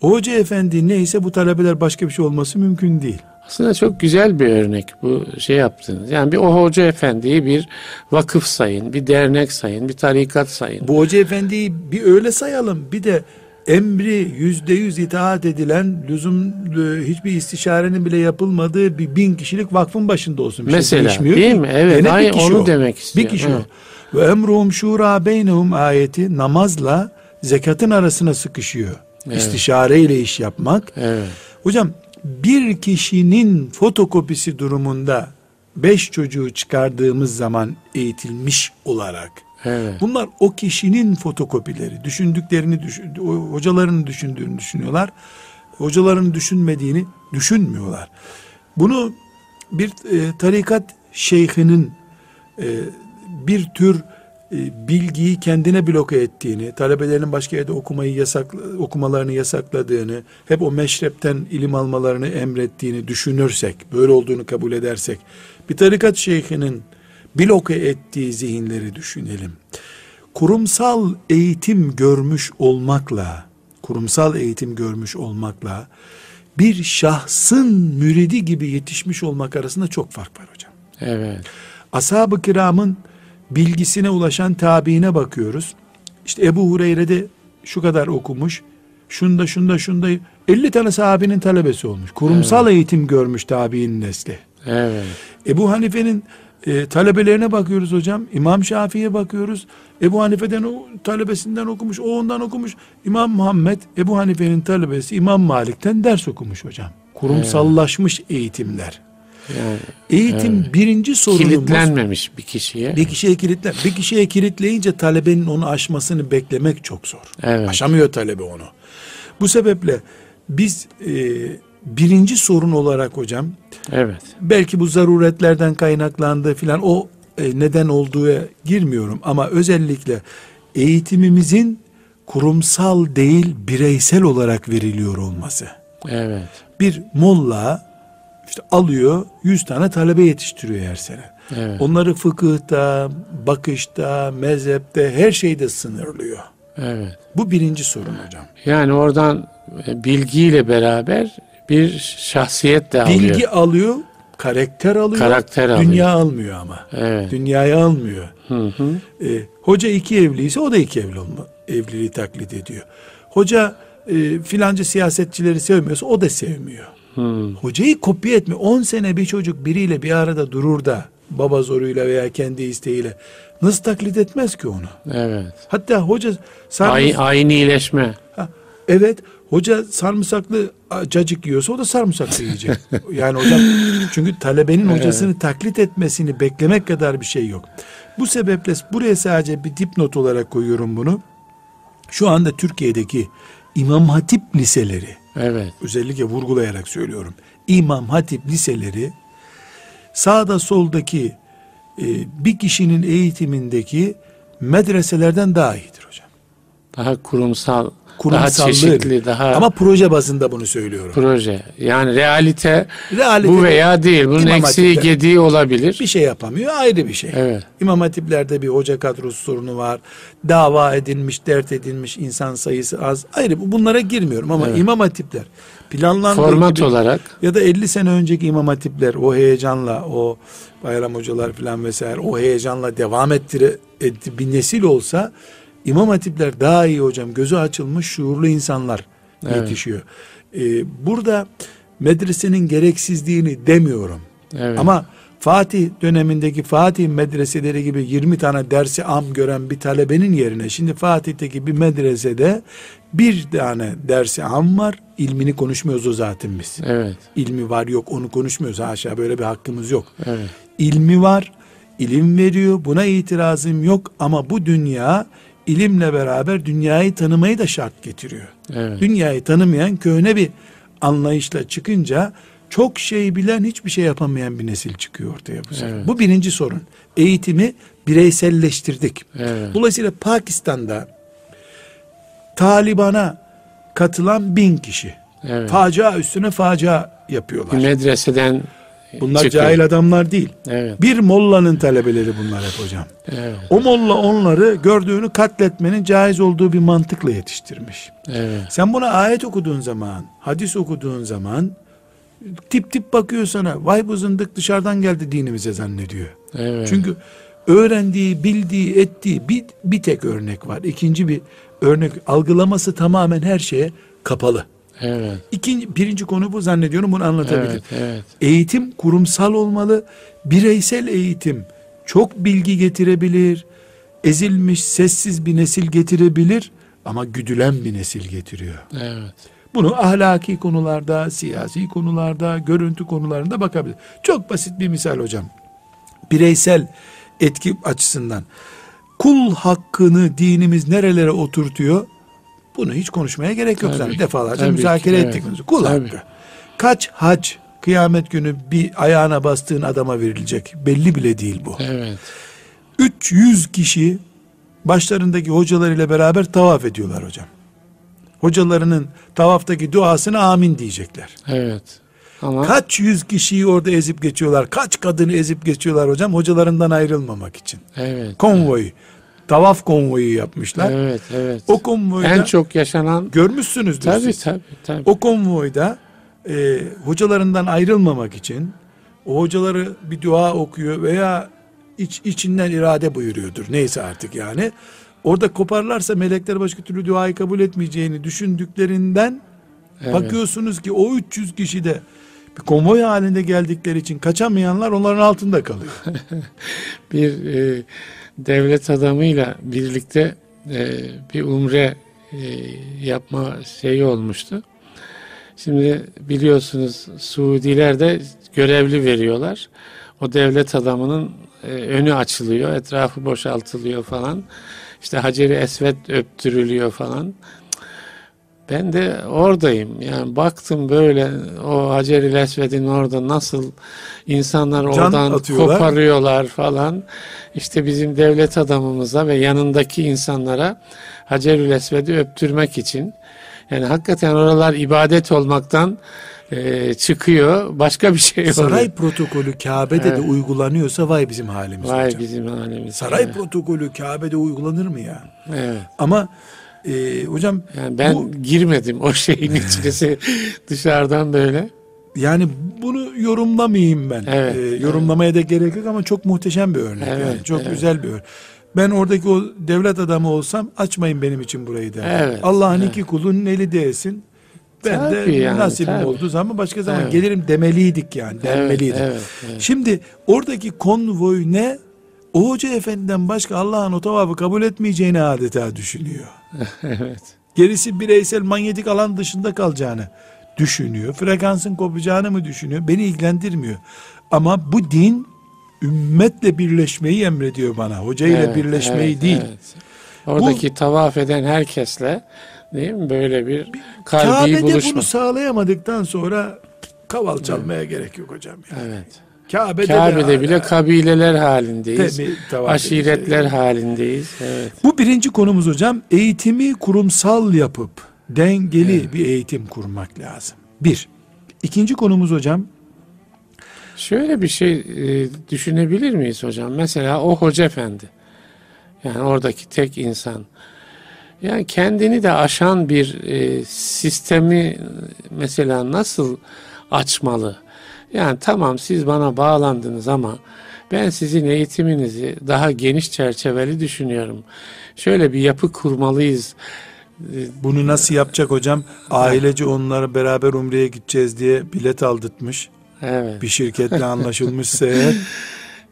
O hoca efendi neyse bu talebeler başka bir şey olması mümkün değil. Aslında çok güzel bir örnek bu şey yaptınız. Yani bir o hoca efendiyi bir vakıf sayın, bir dernek sayın, bir tarikat sayın. Bu hoca efendiyi bir öyle sayalım. Bir de emri yüzde yüz itaat edilen lüzum e, hiçbir istişarenin bile yapılmadığı bir bin kişilik vakfın başında olsun. Bir şey Mesela, değişmiyor değil ki. mi? Evet, Gene bir hayır, kişi onu o. demek Bir istiyorum. kişi Evet. o. Ve emruhum şura beynehum ayeti namazla zekatın arasına sıkışıyor. Evet. İstişare ile iş yapmak. Evet. Hocam bir kişinin fotokopisi durumunda beş çocuğu çıkardığımız zaman eğitilmiş olarak Evet. bunlar o kişinin fotokopileri. Düşündüklerini, düşün, düşündüğünü düşünüyorlar. Hocaların düşünmediğini düşünmüyorlar. Bunu bir e, tarikat şeyhinin e, bir tür bilgiyi kendine bloke ettiğini, talebelerinin başka yerde okumayı yasak, okumalarını yasakladığını, hep o meşrepten ilim almalarını emrettiğini düşünürsek, böyle olduğunu kabul edersek, bir tarikat şeyhinin bloke ettiği zihinleri düşünelim. Kurumsal eğitim görmüş olmakla, kurumsal eğitim görmüş olmakla, bir şahsın müridi gibi yetişmiş olmak arasında çok fark var hocam. Evet. Ashab-ı kiramın bilgisine ulaşan tabiine bakıyoruz. İşte Ebu Hureyre'de şu kadar okumuş, şunda şunda şunda 50 tane sahabinin talebesi olmuş. Kurumsal eğitim görmüş tabiinin nesli. Evet. Ebu Hanife'nin e, talebelerine bakıyoruz hocam. İmam Şafii'ye bakıyoruz. Ebu Hanife'den o talebesinden okumuş, o ondan okumuş. İmam Muhammed Ebu Hanife'nin talebesi İmam Malik'ten ders okumuş hocam. Kurumsallaşmış eğitimler. Yani Eğitim birinci sorunumuz. kilitlenmemiş bir kişiye. Bir kişiye kilitle, bir kişiye kilitleyince talebenin onu aşmasını beklemek çok zor. Evet. Aşamıyor talebe onu. Bu sebeple biz e, birinci sorun olarak hocam Evet. belki bu zaruretlerden kaynaklandı filan o e, neden olduğu girmiyorum ama özellikle eğitimimizin kurumsal değil bireysel olarak veriliyor olması. Evet. Bir molla işte alıyor 100 tane talebe yetiştiriyor her sene. Evet. Onları fıkıhta, bakışta, mezhepte her şeyde sınırlıyor. Evet. Bu birinci sorun hocam. Yani oradan e, bilgiyle beraber bir şahsiyet de alıyor. Bilgi alıyor, karakter alıyor, Karakter alıyor. dünya almıyor ama. Evet. Dünyayı almıyor. Hı hı. E, hoca iki evliyse o da iki evli olma, evliliği taklit ediyor. Hoca e, filanca siyasetçileri sevmiyorsa o da sevmiyor. Hı. Hocayı kopya etme. 10 sene bir çocuk biriyle bir arada durur da baba zoruyla veya kendi isteğiyle nasıl taklit etmez ki onu? Evet. Hatta hoca sarımsak, Ay, aynileşme. Ha, evet hoca sarımsaklı cacık yiyorsa o da sarımsaklı yiyecek. yani hocam çünkü talebenin hocasını taklit etmesini beklemek kadar bir şey yok. Bu sebeple buraya sadece bir dipnot olarak koyuyorum bunu. Şu anda Türkiye'deki İmam Hatip liseleri Evet. özellikle vurgulayarak söylüyorum. İmam Hatip liseleri sağda soldaki e, bir kişinin eğitimindeki medreselerden daha iyidir hocam. Daha kurumsal, daha Kurumsallığı. çeşitli, daha Ama proje bazında bunu söylüyorum. proje. Yani realite Realite bu veya değil. Bunun eksiği Hatip'te gediği olabilir. bir şey yapamıyor ayrı bir şey. Evet. İmam Hatipler'de bir hoca kadrosu sorunu var. Dava edilmiş, dert edilmiş insan sayısı az. Ayrı bunlara girmiyorum ama Evet. İmam Hatipler planlandığı Format gibi olarak ya da 50 sene önceki İmam Hatipler o heyecanla o bayram hocalar falan vesaire o heyecanla devam ettire etti bir nesil olsa İmam Hatipler daha iyi hocam gözü açılmış şuurlu insanlar Evet. yetişiyor. Ee, burada medresenin gereksizliğini demiyorum. evet. Ama Fatih dönemindeki Fatih medreseleri gibi 20 tane dersi am gören bir talebenin yerine şimdi Fatih'teki bir medresede bir tane dersi am var. ilmini konuşmuyoruz o zaten biz. evet. İlmi var yok onu konuşmuyoruz. Haşa böyle bir hakkımız yok. Evet. İlmi var, ilim veriyor. Buna itirazım yok ama bu dünya ilimle beraber dünyayı tanımayı da şart getiriyor. Evet. Dünyayı tanımayan köhne bir anlayışla çıkınca çok şey bilen hiçbir şey yapamayan bir nesil çıkıyor ortaya bu sefer. Evet. Bu birinci sorun. Eğitimi bireyselleştirdik. Evet. Dolayısıyla Pakistan'da Taliban'a katılan bin kişi. Evet. Facia üstüne facia yapıyorlar. medreseden Bunlar çıkıyor. cahil adamlar değil. Evet. Bir mollanın talebeleri bunlar hep hocam. Evet. O molla onları gördüğünü katletmenin caiz olduğu bir mantıkla yetiştirmiş. Evet. Sen buna ayet okuduğun zaman, hadis okuduğun zaman tip tip bakıyor sana. Vay bu zındık dışarıdan geldi dinimize zannediyor. Evet. Çünkü öğrendiği, bildiği, ettiği bir, bir tek örnek var. İkinci bir örnek algılaması tamamen her şeye kapalı. Evet. İkinci, birinci konu bu zannediyorum bunu anlatabilirim. Evet. Evet. Eğitim kurumsal olmalı. Bireysel eğitim çok bilgi getirebilir. Ezilmiş, sessiz bir nesil getirebilir ama güdülen bir nesil getiriyor. Evet. Bunu ahlaki konularda, siyasi konularda, görüntü konularında bakabilir. Çok basit bir misal hocam. Bireysel etki açısından. Kul hakkını dinimiz nerelere oturtuyor? Bunu hiç konuşmaya gerek yok Tabii zaten. Defalarca tabii müzakere ki, ettik. evet. Kul Tabii. hakkı. Kaç hac kıyamet günü bir ayağına bastığın adama verilecek? Belli bile değil bu. Evet. 300 kişi başlarındaki hocalarıyla beraber tavaf ediyorlar hocam. Hocalarının tavaftaki duasına amin diyecekler. Evet. Ama Kaç yüz kişiyi orada ezip geçiyorlar. Kaç kadını ezip geçiyorlar hocam hocalarından ayrılmamak için. evet. Konvoy, tavaf konvoyu yapmışlar. Evet, evet. O konvoyda en çok yaşanan görmüşsünüzdür tabii siz. tabii tabii. O konvoyda e, hocalarından ayrılmamak için o hocaları bir dua okuyor veya iç, içinden irade buyuruyordur. Neyse artık yani. Orada koparlarsa melekler başka türlü duayı kabul etmeyeceğini düşündüklerinden Evet. bakıyorsunuz ki o 300 kişi de bir konvoy halinde geldikleri için kaçamayanlar onların altında kalıyor. bir e, devlet adamıyla birlikte e, bir umre e, yapma şeyi olmuştu. Şimdi biliyorsunuz Suudiler de görevli veriyorlar. O devlet adamının e, önü açılıyor, etrafı boşaltılıyor falan. İşte Hacer-i Esved öptürülüyor falan. Ben de oradayım. Yani baktım böyle o Hacer-i Esved'in orada nasıl insanlar Can oradan atıyorlar. koparıyorlar falan. İşte bizim devlet adamımıza ve yanındaki insanlara Hacer-i Esved'i öptürmek için. Yani hakikaten oralar ibadet olmaktan e, çıkıyor. Başka bir şey Saray oluyor. protokolü Kabe'de de uygulanıyorsa vay bizim halimiz Vay hocam. bizim halimiz. Saray Evet. protokolü Kabe'de uygulanır mı ya? evet. Ama e, hocam Yani ben bu- girmedim o şeyin içine dışarıdan böyle. yani bunu yorumlamayayım ben. Evet, E, yorumlamaya da gerek yok ama çok muhteşem bir örnek. Evet, yani. Çok evet. güzel bir örnek. Ben oradaki o devlet adamı olsam açmayın benim için burayı der. Evet, Allah'ın evet. iki kulunun eli değsin. Ben Tabii de yani, nasibim tabii. olduğu zaman başka zaman Evet. gelirim demeliydik yani. Denmeliydik. Evet, evet, evet. Şimdi oradaki konvoy ne? O hoca efendiden başka Allah'ın o tavafı kabul etmeyeceğini adeta düşünüyor. evet. Gerisi bireysel manyetik alan dışında kalacağını düşünüyor. Frekansın kopacağını mı düşünüyor? Beni ilgilendirmiyor. Ama bu din ümmetle birleşmeyi emrediyor bana. Hoca ile Evet, birleşmeyi evet, değil. evet. Oradaki tavaf eden herkesle değil mi böyle bir kalbi Kabe'de buluşma. bunu sağlayamadıktan sonra kaval çalmaya gerek yok hocam. Yani. Evet. Kabe'de, Kabe'de de bile hala kabileler halindeyiz. tavaf Aşiretler halindeyiz. Evet. Bu birinci konumuz hocam. Eğitimi kurumsal yapıp dengeli bir eğitim kurmak lazım. Bir. İkinci konumuz hocam. Şöyle bir şey e, düşünebilir miyiz hocam? Mesela o hoca efendi. Yani oradaki tek insan. Yani kendini de aşan bir e, sistemi mesela nasıl açmalı? Yani tamam siz bana bağlandınız ama ben sizin eğitiminizi daha geniş çerçeveli düşünüyorum. Şöyle bir yapı kurmalıyız. Bunu nasıl yapacak hocam? Ailece onları beraber umreye gideceğiz diye bilet aldırtmış. Evet. Bir şirketle anlaşılmışsa eğer.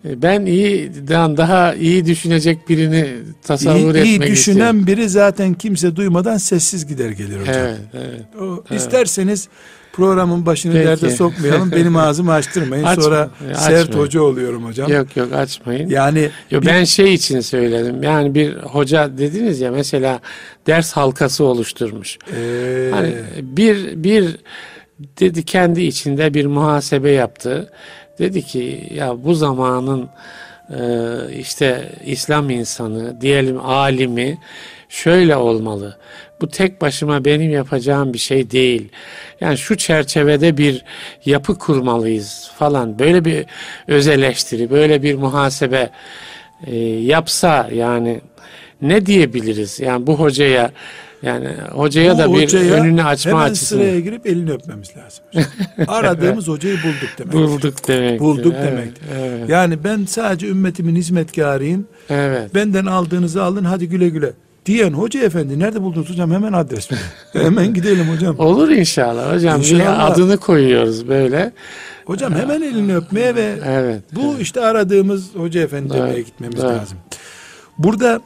Ben iyiden daha iyi düşünecek birini tasavvur iyi, iyi etmek düşünen istiyorum. biri zaten kimse duymadan sessiz gider gelir hocam. Evet, evet. O, İsterseniz programın başını Peki. derde sokmayalım. Benim ağzımı açtırmayın. Açma, Sonra e, sert açmayın. hoca oluyorum hocam. Yok yok açmayın. Yani Yo, bir- ben şey için söyledim. Yani bir hoca dediniz ya mesela ders halkası oluşturmuş. Ee, Hani bir bir dedi kendi içinde bir muhasebe yaptı. Dedi ki ya bu zamanın e, işte İslam insanı diyelim alimi şöyle olmalı. Bu tek başıma benim yapacağım bir şey değil. Yani şu çerçevede bir yapı kurmalıyız falan. Böyle bir öz eleştiri, böyle bir muhasebe e, yapsa yani ne diyebiliriz? Yani bu hocaya yani hocaya bu da bir hocaya önünü açma hemen açısından sıraya girip elini öpmemiz lazım. Aradığımız hocayı bulduk demek. bulduk demek. Bulduk evet, demek. Evet, Yani ben sadece ümmetimin hizmetkarıyım. evet. Benden aldığınızı alın hadi güle güle. Diyen hoca efendi nerede buldunuz hocam hemen adres verin. hemen gidelim hocam. Olur inşallah hocam. İnşallah. adını koyuyoruz böyle. Hocam hemen elini öpmeye ve Evet. bu işte aradığımız hoca efendi Evet, demeye gitmemiz evet. lazım. Burada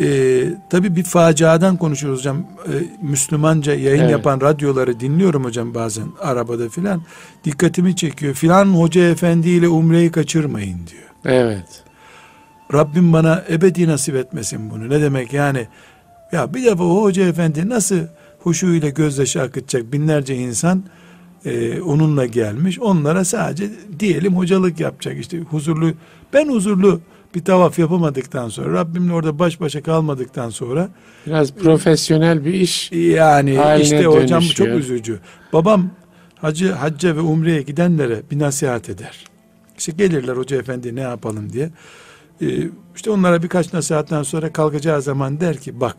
e, tabii bir faciadan konuşuyoruz hocam. E, Müslümanca yayın Evet. yapan radyoları dinliyorum hocam bazen arabada filan. Dikkatimi çekiyor. Filan hoca efendi ile umreyi kaçırmayın diyor. Evet. Rabbim bana ebedi nasip etmesin bunu. Ne demek yani? Ya bir defa o hoca efendi nasıl huşuyla gözyaşı akıtacak binlerce insan e, onunla gelmiş. Onlara sadece diyelim hocalık yapacak işte huzurlu. Ben huzurlu bir tavaf yapamadıktan sonra Rabbimle orada baş başa kalmadıktan sonra Biraz profesyonel bir iş. yani işte hocam bu çok dönüşüyor. üzücü. Babam hacı hacca ve umreye gidenlere bir nasihat eder. İşte gelirler hoca efendi ne yapalım diye. Ee, işte onlara birkaç nasihatten sonra kalkacağı zaman der ki bak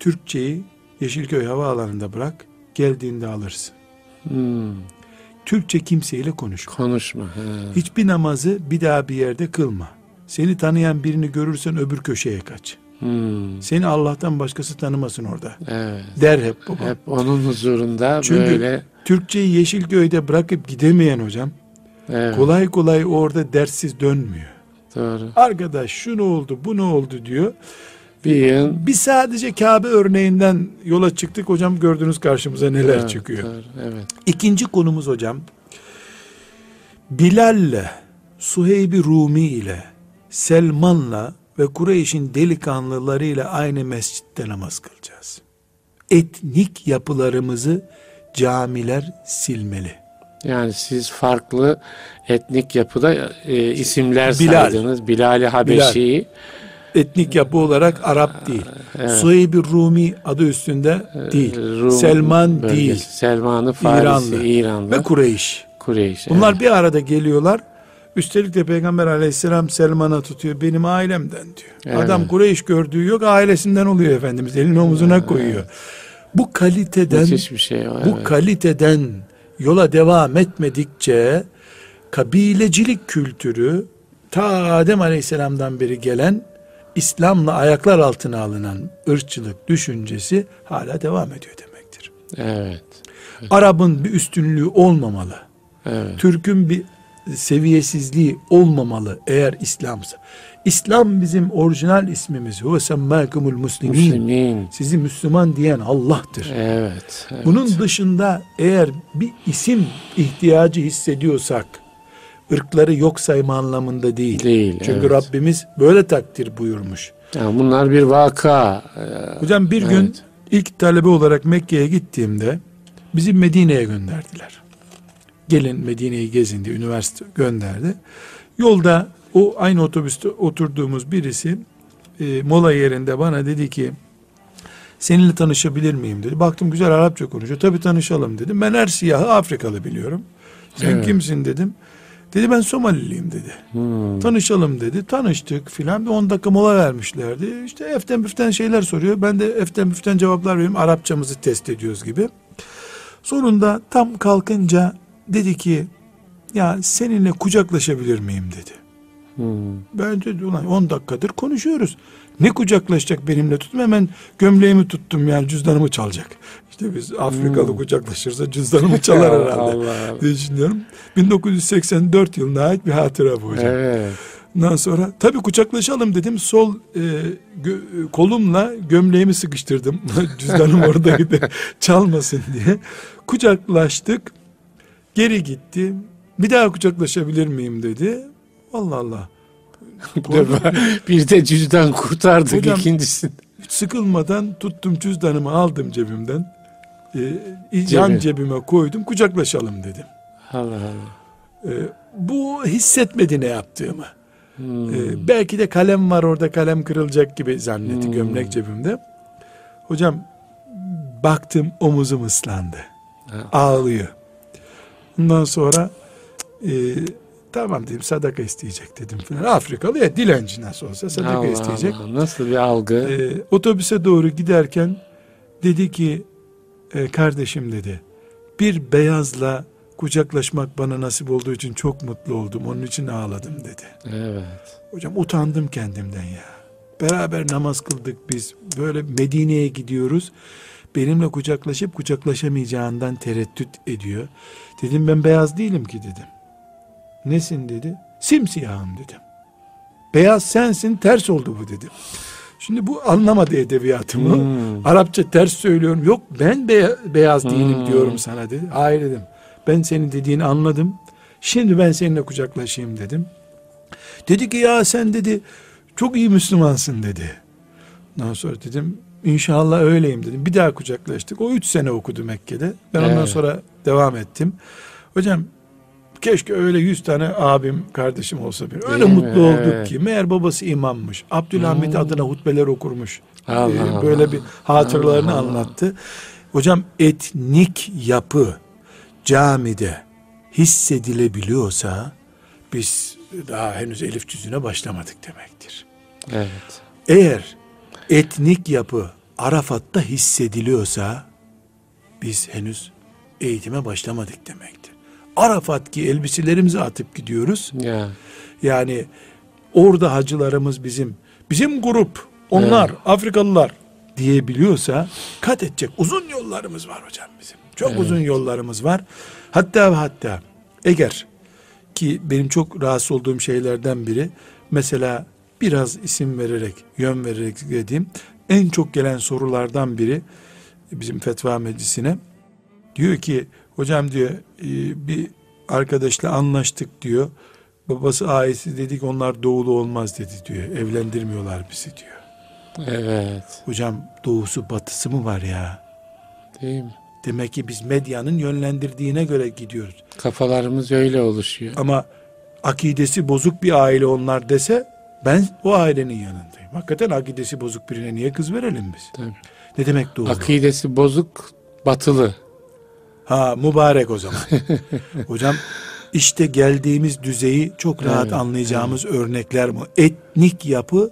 Türkçeyi Yeşilköy Havaalanı'nda bırak geldiğinde alırsın. Hmm, Türkçe kimseyle konuşma. konuşma. Ha. Hiçbir namazı bir daha bir yerde kılma. Seni tanıyan birini görürsen öbür köşeye kaç. Hmm, Seni Allah'tan başkası tanımasın orada. evet. Der hep babam. Hep onun huzurunda Çünkü böyle. Türkçeyi Yeşilköy'de bırakıp gidemeyen hocam Evet, kolay kolay orada derssiz dönmüyor. Doğru. Arkadaş şu ne oldu bu ne oldu diyor. Bir. Biz sadece Kabe örneğinden yola çıktık hocam gördünüz karşımıza neler Evet, çıkıyor. doğru, evet. İkinci konumuz hocam Bilal'le Suheyb-i Rumi ile Selman'la ve Kureyş'in delikanlılarıyla aynı mescitte namaz kılacağız. etnik yapılarımızı camiler silmeli. Yani siz farklı etnik yapıda e, isimler Bilal. saydınız. Bilal-i Habeşi'yi. Etnik yapı olarak Arap değil. Evet. Suheyb-i Rumi adı üstünde değil. Rum Selman bölgesi. değil. Selman'ı Farisi, İranlı. İranlı. Ve Kureyş. Kureyş. Bunlar evet. bir arada geliyorlar. Üstelik de Peygamber aleyhisselam Selman'a tutuyor. Benim ailemden diyor. Evet. Adam Kureyş gördüğü yok ailesinden oluyor Efendimiz. Elini omuzuna koyuyor. Bu kaliteden şey o. bu evet. kaliteden yola devam etmedikçe kabilecilik kültürü ta Adem Aleyhisselam'dan beri gelen İslam'la ayaklar altına alınan ırkçılık düşüncesi hala devam ediyor demektir. Evet. Arap'ın bir üstünlüğü olmamalı. Evet. Türk'ün bir seviyesizliği olmamalı eğer İslam'sa. İslam bizim orijinal ismimiz. Huve semmâkumul muslimin. Sizi Müslüman diyen Allah'tır. Evet. evet. Bunun dışında eğer bir isim ihtiyacı hissediyorsak ırkları yok sayma anlamında değil. Değil, Çünkü evet. Rabbimiz böyle takdir buyurmuş. Yani bunlar bir vaka. Hocam bir gün Evet. ilk talebe olarak Mekke'ye gittiğimde bizi Medine'ye gönderdiler. Gelin Medine'yi gezin diye üniversite gönderdi. Yolda o aynı otobüste oturduğumuz birisi e, mola yerinde bana dedi ki seninle tanışabilir miyim dedi. Baktım güzel Arapça konuşuyor. Tabii tanışalım dedim. Ben her siyahı Afrikalı biliyorum. Sen Evet. kimsin dedim. Dedi ben Somaliliyim dedi. hmm. Tanışalım dedi. Tanıştık filan. Bir 10 dakika mola vermişlerdi. İşte eften büften şeyler soruyor. Ben de eften büften cevaplar veriyorum. Arapçamızı test ediyoruz gibi. Sonunda tam kalkınca dedi ki ya seninle kucaklaşabilir miyim dedi. Hmm. Ben de ulan 10 dakikadır konuşuyoruz. Ne kucaklaşacak benimle tuttum hemen gömleğimi tuttum yani cüzdanımı çalacak. İşte biz Afrikalı Hmm. kucaklaşırsa cüzdanımı çalar herhalde Allah diye düşünüyorum. 1984 yılına ait bir hatıra bu hocam. Evet. Ondan sonra tabii kucaklaşalım dedim. Sol e, gö- kolumla gömleğimi sıkıştırdım. Cüzdanım orada gidi çalmasın diye. Kucaklaştık. Geri gitti. Bir daha kucaklaşabilir miyim dedi. Allah Allah. Bir de cüzdan kurtardık Hocam- ikincisini. Hiç sıkılmadan tuttum cüzdanımı aldım cebimden. E, yan Cebi. cebime koydum. Kucaklaşalım dedim. Allah Allah. E, bu hissetmedi ne yaptığımı. Hmm. Ee, belki de kalem var orada kalem kırılacak gibi zannetti Hmm. gömlek cebimde. Hocam baktım omuzum ıslandı. Ha. Ağlıyor. Ondan sonra e, tamam dedim sadaka isteyecek dedim falan. Afrikalı ya dilenci nasıl olsa sadaka Allah isteyecek. Allah. Nasıl bir algı? Ee, otobüse doğru giderken dedi ki "E, kardeşim dedi bir beyazla kucaklaşmak bana nasip olduğu için çok mutlu oldum. Onun için ağladım dedi. evet. Hocam utandım kendimden ya. Beraber namaz kıldık biz. Böyle Medine'ye gidiyoruz. Benimle kucaklaşıp kucaklaşamayacağından tereddüt ediyor. Dedim ben beyaz değilim ki dedim. Nesin dedi. Simsiyahım dedim. Beyaz sensin ters oldu bu dedim. Şimdi bu anlamadı edebiyatımı. Hmm. Arapça ters söylüyorum. Yok ben beya- beyaz değilim Hmm. diyorum sana dedi. Hayır dedim. Ben senin dediğini anladım. Şimdi ben seninle kucaklaşayım dedim. Dedi ki ya sen dedi çok iyi Müslümansın dedi. Ondan sonra dedim inşallah öyleyim dedim. Bir daha kucaklaştık. O üç sene okudu Mekke'de. Ben ondan Evet. sonra devam ettim. Hocam keşke öyle yüz tane abim kardeşim olsa bir. Öyle Değil mi? mutlu olduk Evet. ki. Meğer babası imammış. Abdülhamit Hmm. adına hutbeler okurmuş. Allah Ee, Allah. böyle bir hatıralarını Allah Allah. anlattı. Hocam etnik yapı camide hissedilebiliyorsa biz daha henüz elif cüzüne başlamadık demektir. Evet. Eğer etnik yapı Arafat'ta hissediliyorsa biz henüz eğitime başlamadık demektir. Arafat ki elbiselerimizi atıp gidiyoruz. Ya. Yani orada hacılarımız bizim bizim grup onlar Afrikalılar diyebiliyorsa kat edecek uzun yollarımız var hocam bizim. Çok Evet. uzun yollarımız var. Hatta hatta eğer ki benim çok rahatsız olduğum şeylerden biri mesela biraz isim vererek yön vererek dediğim en çok gelen sorulardan biri bizim fetva meclisine diyor ki hocam diyor e, bir arkadaşla anlaştık diyor babası ailesi dedik onlar doğulu olmaz dedi diyor evlendirmiyorlar bizi diyor Evet. hocam doğusu batısı mı var ya Değil mi? Demek ki biz medyanın yönlendirdiğine göre gidiyoruz. Kafalarımız öyle oluşuyor. Ama akidesi bozuk bir aile onlar dese ben o ailenin yanındayım. Hakikaten akidesi bozuk birine niye kız verelim biz? Tabii. Ne demek doğru? Akidesi bozuk, batılı. Ha mübarek o zaman. Hocam işte geldiğimiz düzeyi çok rahat Evet, anlayacağımız örnekler bu. Etnik yapı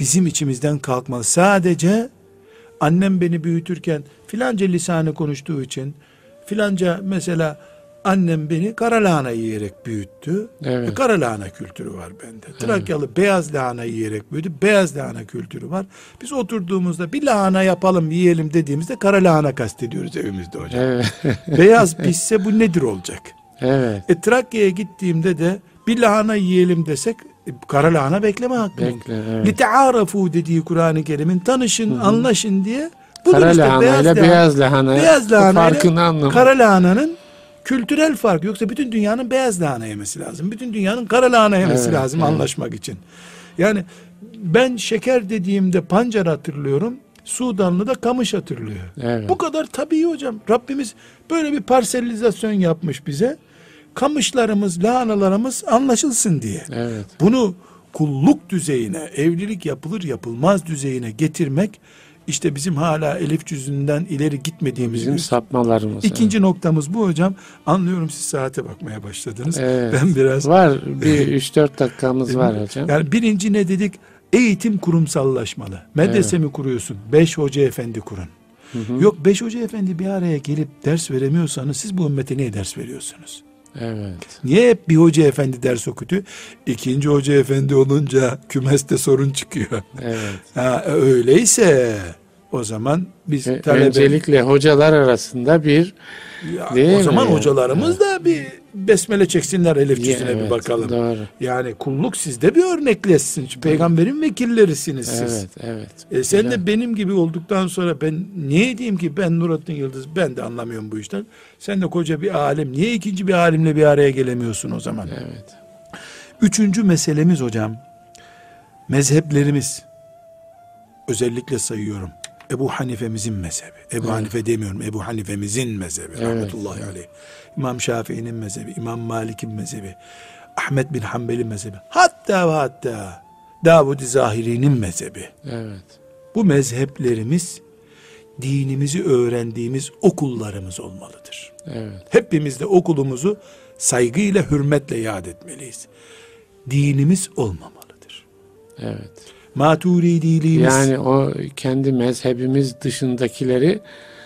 bizim içimizden kalkmalı. Sadece annem beni büyütürken filanca lisanı konuştuğu için filanca mesela annem beni kara lahana yiyerek büyüttü. Evet. E, kara lahana kültürü var bende. Trakyalı beyaz lahana yiyerek büyüdü. Beyaz lahana kültürü var. Biz oturduğumuzda bir lahana yapalım yiyelim dediğimizde kara lahana kastediyoruz evimizde hocam. Evet. Beyaz pişse bu nedir olacak? evet. E Trakya'ya gittiğimde de bir lahana yiyelim desek e, kara lahana bekleme hakkı. Bekle, evet. Lite'arafu dediği Kur'an-ı Kerim'in tanışın, anlaşın diye. Budur Kara işte, lahana ile lahana. beyaz lahana. Beyaz lahana farkını anlamak. Kara lahananın kültürel farkı. Yoksa bütün dünyanın beyaz lahana yemesi lazım. Bütün dünyanın kara lahana yemesi Evet, lazım evet. anlaşmak için. Yani ben şeker dediğimde pancar hatırlıyorum. Sudanlı da kamış hatırlıyor. Evet. Bu kadar tabii hocam. Rabbimiz böyle bir parsellizasyon yapmış bize. Kamışlarımız, lahanalarımız anlaşılsın diye. Evet. Bunu kulluk düzeyine, evlilik yapılır yapılmaz düzeyine getirmek işte bizim hala elif cüzünden ileri gitmediğimiz Bizim sapmalarımız. İkinci noktamız bu hocam. Anlıyorum siz saate bakmaya başladınız. Evet. Ben biraz Var. Bir 3-4 dakikamız var hocam. yani birinci ne dedik? Eğitim kurumsallaşmalı. Medrese mi kuruyorsun? Beş hoca efendi kurun. Yok beş hoca efendi bir araya gelip ders veremiyorsanız siz bu ümmete niye ders veriyorsunuz? Evet. Niye hep bir hoca efendi ders okutuyor? İkinci hoca efendi olunca kümeste sorun çıkıyor. Evet. Ha, öyleyse o zaman biz Ve talebe... Öncelikle hocalar arasında bir Ya, Değil o mi zaman ya? hocalarımız da bir besmele çeksinler elif cüzüne bir Evet, bakalım. Doğru. Yani kulluk sizde bir örnekleşsin. Çünkü Peygamberin vekillerisiniz siz. Evet, evet. E sen Güzel. de benim gibi olduktan sonra ben niye diyeyim ki ben Nurattin Yıldız ben de anlamıyorum bu işten. Sen de koca bir alim. Niye ikinci bir alimle bir araya gelemiyorsun o zaman? Evet. Üçüncü meselemiz hocam. Mezheplerimiz özellikle sayıyorum. Ebu Hanife'mizin mezhebi. Ebu Hanife demiyorum. Ebu Hanife'mizin mezhebi. Evet, Rahmetullahi aleyh. İmam Şafii'nin mezhebi. İmam Malik'in mezhebi. Ahmet bin Hanbel'in mezhebi. Hatta ve hatta Davud-i Zahiri'nin mezhebi. Evet. Bu mezheplerimiz dinimizi öğrendiğimiz okullarımız olmalıdır. Evet. Hepimiz de okulumuzu saygıyla, hürmetle yad etmeliyiz. Dinimiz olmamalıdır. Evet. Maturidiliğimiz, Yani o kendi mezhebimiz dışındakileri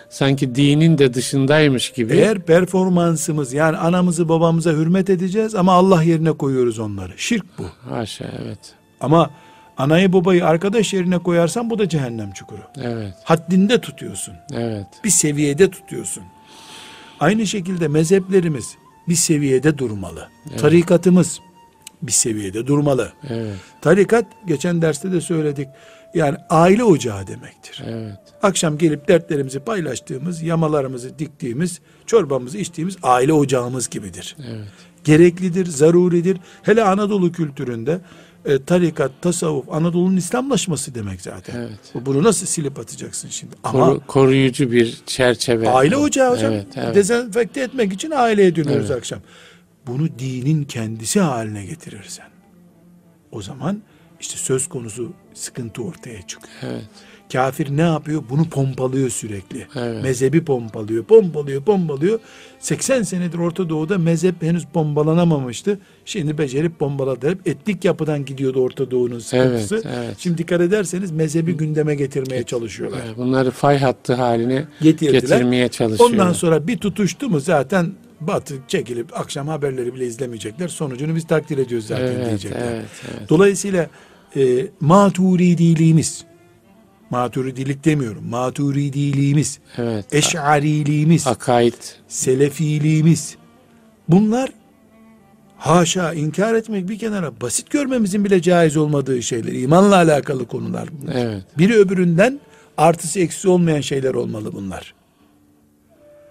sanki dinin de dışındaymış gibi. eğer performansımız yani anamızı babamıza hürmet edeceğiz ama Allah yerine koyuyoruz onları. Şirk bu. Haşa evet. Ama anayı babayı arkadaş yerine koyarsan bu da cehennem çukuru. Evet. Haddinde tutuyorsun. Evet. bir seviyede tutuyorsun. Aynı şekilde mezheplerimiz bir seviyede durmalı. Tarikatımız bir seviyede durmalı. Evet. Tarikat geçen derste de söyledik. Yani aile ocağı demektir. Evet. Akşam gelip dertlerimizi paylaştığımız, yamalarımızı diktiğimiz, çorbamızı içtiğimiz aile ocağımız gibidir. Evet. Gereklidir, zaruridir. Hele Anadolu kültüründe e, tarikat, tasavvuf, Anadolu'nun İslamlaşması demek zaten. Evet. Bunu nasıl silip atacaksın şimdi? Ama Koru- koruyucu bir çerçeve. Aile ocağı hocam. Evet, evet. Dezenfekte etmek için aileye dönüyoruz Evet. akşam. Bunu dinin kendisi haline getirirsen o zaman işte söz konusu sıkıntı ortaya çıkıyor. Evet. Kafir ne yapıyor? Bunu pompalıyor sürekli. Evet. Mezhebi pompalıyor, pompalıyor, pompalıyor. 80 senedir Orta Doğu'da mezhep henüz bombalanamamıştı. Şimdi becerip bombaladı. Hep etnik yapıdan gidiyordu Orta Doğu'nun sıkıntısı. Evet, evet. Şimdi dikkat ederseniz mezhebi gündeme getirmeye çalışıyorlar. Evet, Bunları fay hattı haline Getirdiler. getirmeye çalışıyorlar. Ondan sonra bir tutuştu mu zaten batı çekilip akşam haberleri bile izlemeyecekler. Sonucunu biz takdir ediyoruz zaten evet, diyecekler. evet, evet. Dolayısıyla e, maturidiliğimiz, maturidilik demiyorum, maturidiliğimiz, Evet. eş'ariliğimiz, Akaid. selefiliğimiz bunlar haşa inkar etmek bir kenara basit görmemizin bile caiz olmadığı şeyler. imanla alakalı konular bunlar. Evet. Biri öbüründen artısı eksi olmayan şeyler olmalı bunlar.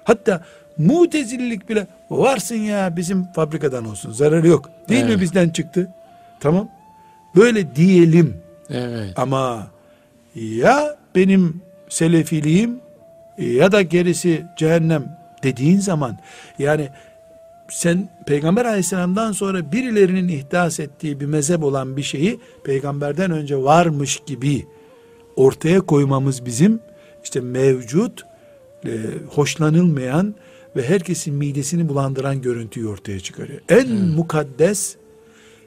Hatta mutezillik bile varsın ya bizim fabrikadan olsun zararı yok. Değil Evet. mi bizden çıktı? Tamam. Böyle diyelim Evet. ama ya benim selefiliğim ya da gerisi cehennem dediğin zaman yani sen Peygamber aleyhisselamdan sonra birilerinin ihdas ettiği bir mezhep olan bir şeyi peygamberden önce varmış gibi ortaya koymamız bizim işte mevcut e, hoşlanılmayan ve herkesin midesini bulandıran görüntüyü ortaya çıkarıyor. En mukaddes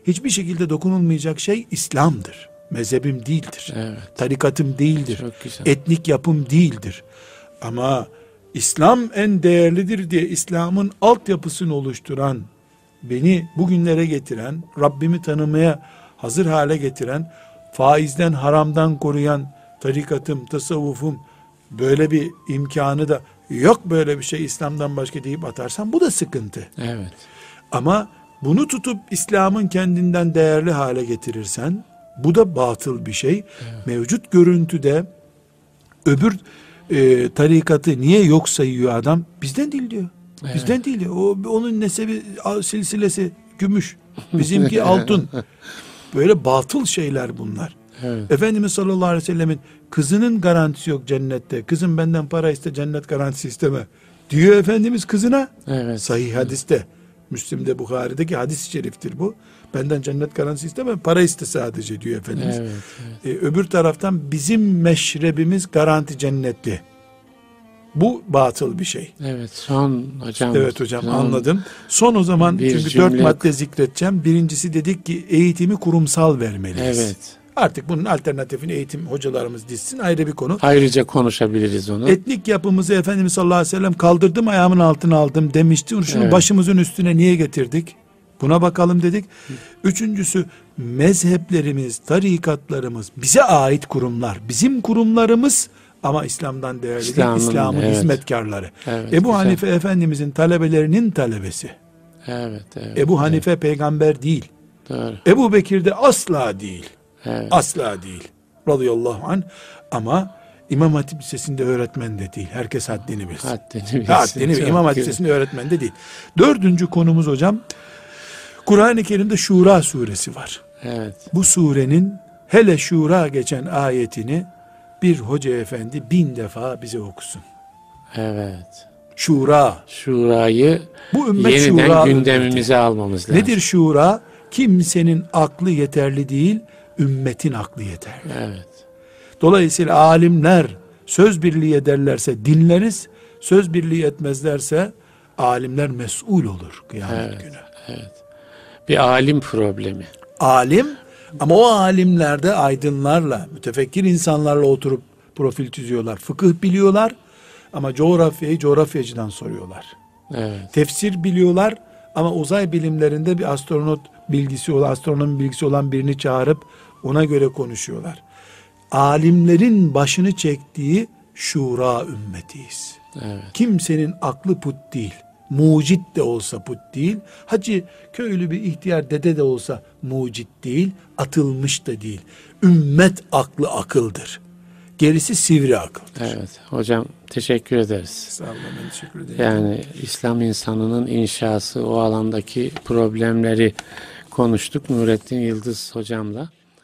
hiçbir şekilde dokunulmayacak şey İslam'dır. Mezhebim değildir. Evet. Tarikatım değildir. Çok güzel. Etnik yapım değildir. Ama İslam en değerlidir diye İslam'ın altyapısını oluşturan, beni bugünlere getiren, Rabbimi tanımaya hazır hale getiren, faizden, haramdan koruyan tarikatım, tasavvufum böyle bir imkanı da yok böyle bir şey İslam'dan başka deyip atarsan bu da sıkıntı. Evet. Ama bunu tutup İslam'ın kendinden değerli hale getirirsen bu da batıl bir şey. Mevcut görüntüde öbür e, tarikatı niye yok sayıyor adam? Bizden değil diyor. Bizden değil diyor. O, onun nesebi silsilesi gümüş. Bizimki altın. Böyle batıl şeyler bunlar. Evet. Efendimiz sallallahu aleyhi ve sellemin kızının garantisi yok cennette. Kızım benden para iste cennet garantisi isteme. Diyor Efendimiz kızına. Evet. Sahih hadiste. Müslim'de Bukhari'deki hadis-i şeriftir bu. Benden cennet garantisi isteme para iste sadece diyor Efendimiz. Evet. Ee, öbür taraftan bizim meşrebimiz garanti cennetli. Bu batıl bir şey. Evet. Son hocam. Evet hocam son- anladım. Son o zaman çünkü dört madde zikredeceğim. Birincisi dedik ki eğitimi kurumsal vermeliyiz. Evet. Artık bunun alternatifini eğitim hocalarımız dizsin ayrı bir konu. Ayrıca konuşabiliriz onu. Etnik yapımızı Efendimiz sallallahu aleyhi ve sellem kaldırdım ayağımın altına aldım demişti. Şunu Evet. başımızın üstüne niye getirdik? Buna bakalım dedik. Üçüncüsü mezheplerimiz, tarikatlarımız bize ait kurumlar. Bizim kurumlarımız ama İslam'dan değerli. İslam'ın, İslam'ın evet. hizmetkarları. Evet, Ebu güzel. Hanife Efendimizin talebelerinin talebesi. Evet. Evet. Ebu Hanife peygamber değil. Doğru. Ebu Bekir de asla değil. Evet. Asla değil. Radıyallahu anh. Ama İmam Hatip Lisesi'nde öğretmen de değil. Herkes haddini bilsin. Haddini bilsin. Haddini bil. Çok İmam Hatip. Lisesi'nde öğretmen de değil. Dördüncü konumuz hocam. Kur'an-ı Kerim'de Şura suresi var. Evet. Bu surenin hele Şura geçen ayetini bir hoca efendi bin defa bize okusun. Evet. Şura. Şurayı Bu ümmet yeniden şura gündemimize almamız lazım. Nedir şura? Kimsenin aklı yeterli değil, ümmetin aklı yeterli. Evet. Dolayısıyla alimler söz birliği ederlerse dinleriz, söz birliği etmezlerse alimler mesul olur kıyamet Evet. günü. Evet. Bir alim problemi. Alim ama o alimlerde aydınlarla, mütefekkir insanlarla oturup profil çiziyorlar. Fıkıh biliyorlar ama coğrafyayı coğrafyacıdan soruyorlar. Evet. Tefsir biliyorlar ama uzay bilimlerinde bir astronot bilgisi olan, astronomi bilgisi olan birini çağırıp ona göre konuşuyorlar. Alimlerin başını çektiği şura ümmetiyiz. Evet. Kimsenin aklı put değil. Mucit de olsa put değil. Hacı köylü bir ihtiyar dede de olsa mucit değil. Atılmış da değil. Ümmet aklı akıldır. Gerisi sivri akıldır. Evet. Hocam teşekkür ederiz. Sağ olun ben teşekkür ederim. Yani İslam insanının inşası o alandaki problemleri konuştuk Nurettin Yıldız hocamla.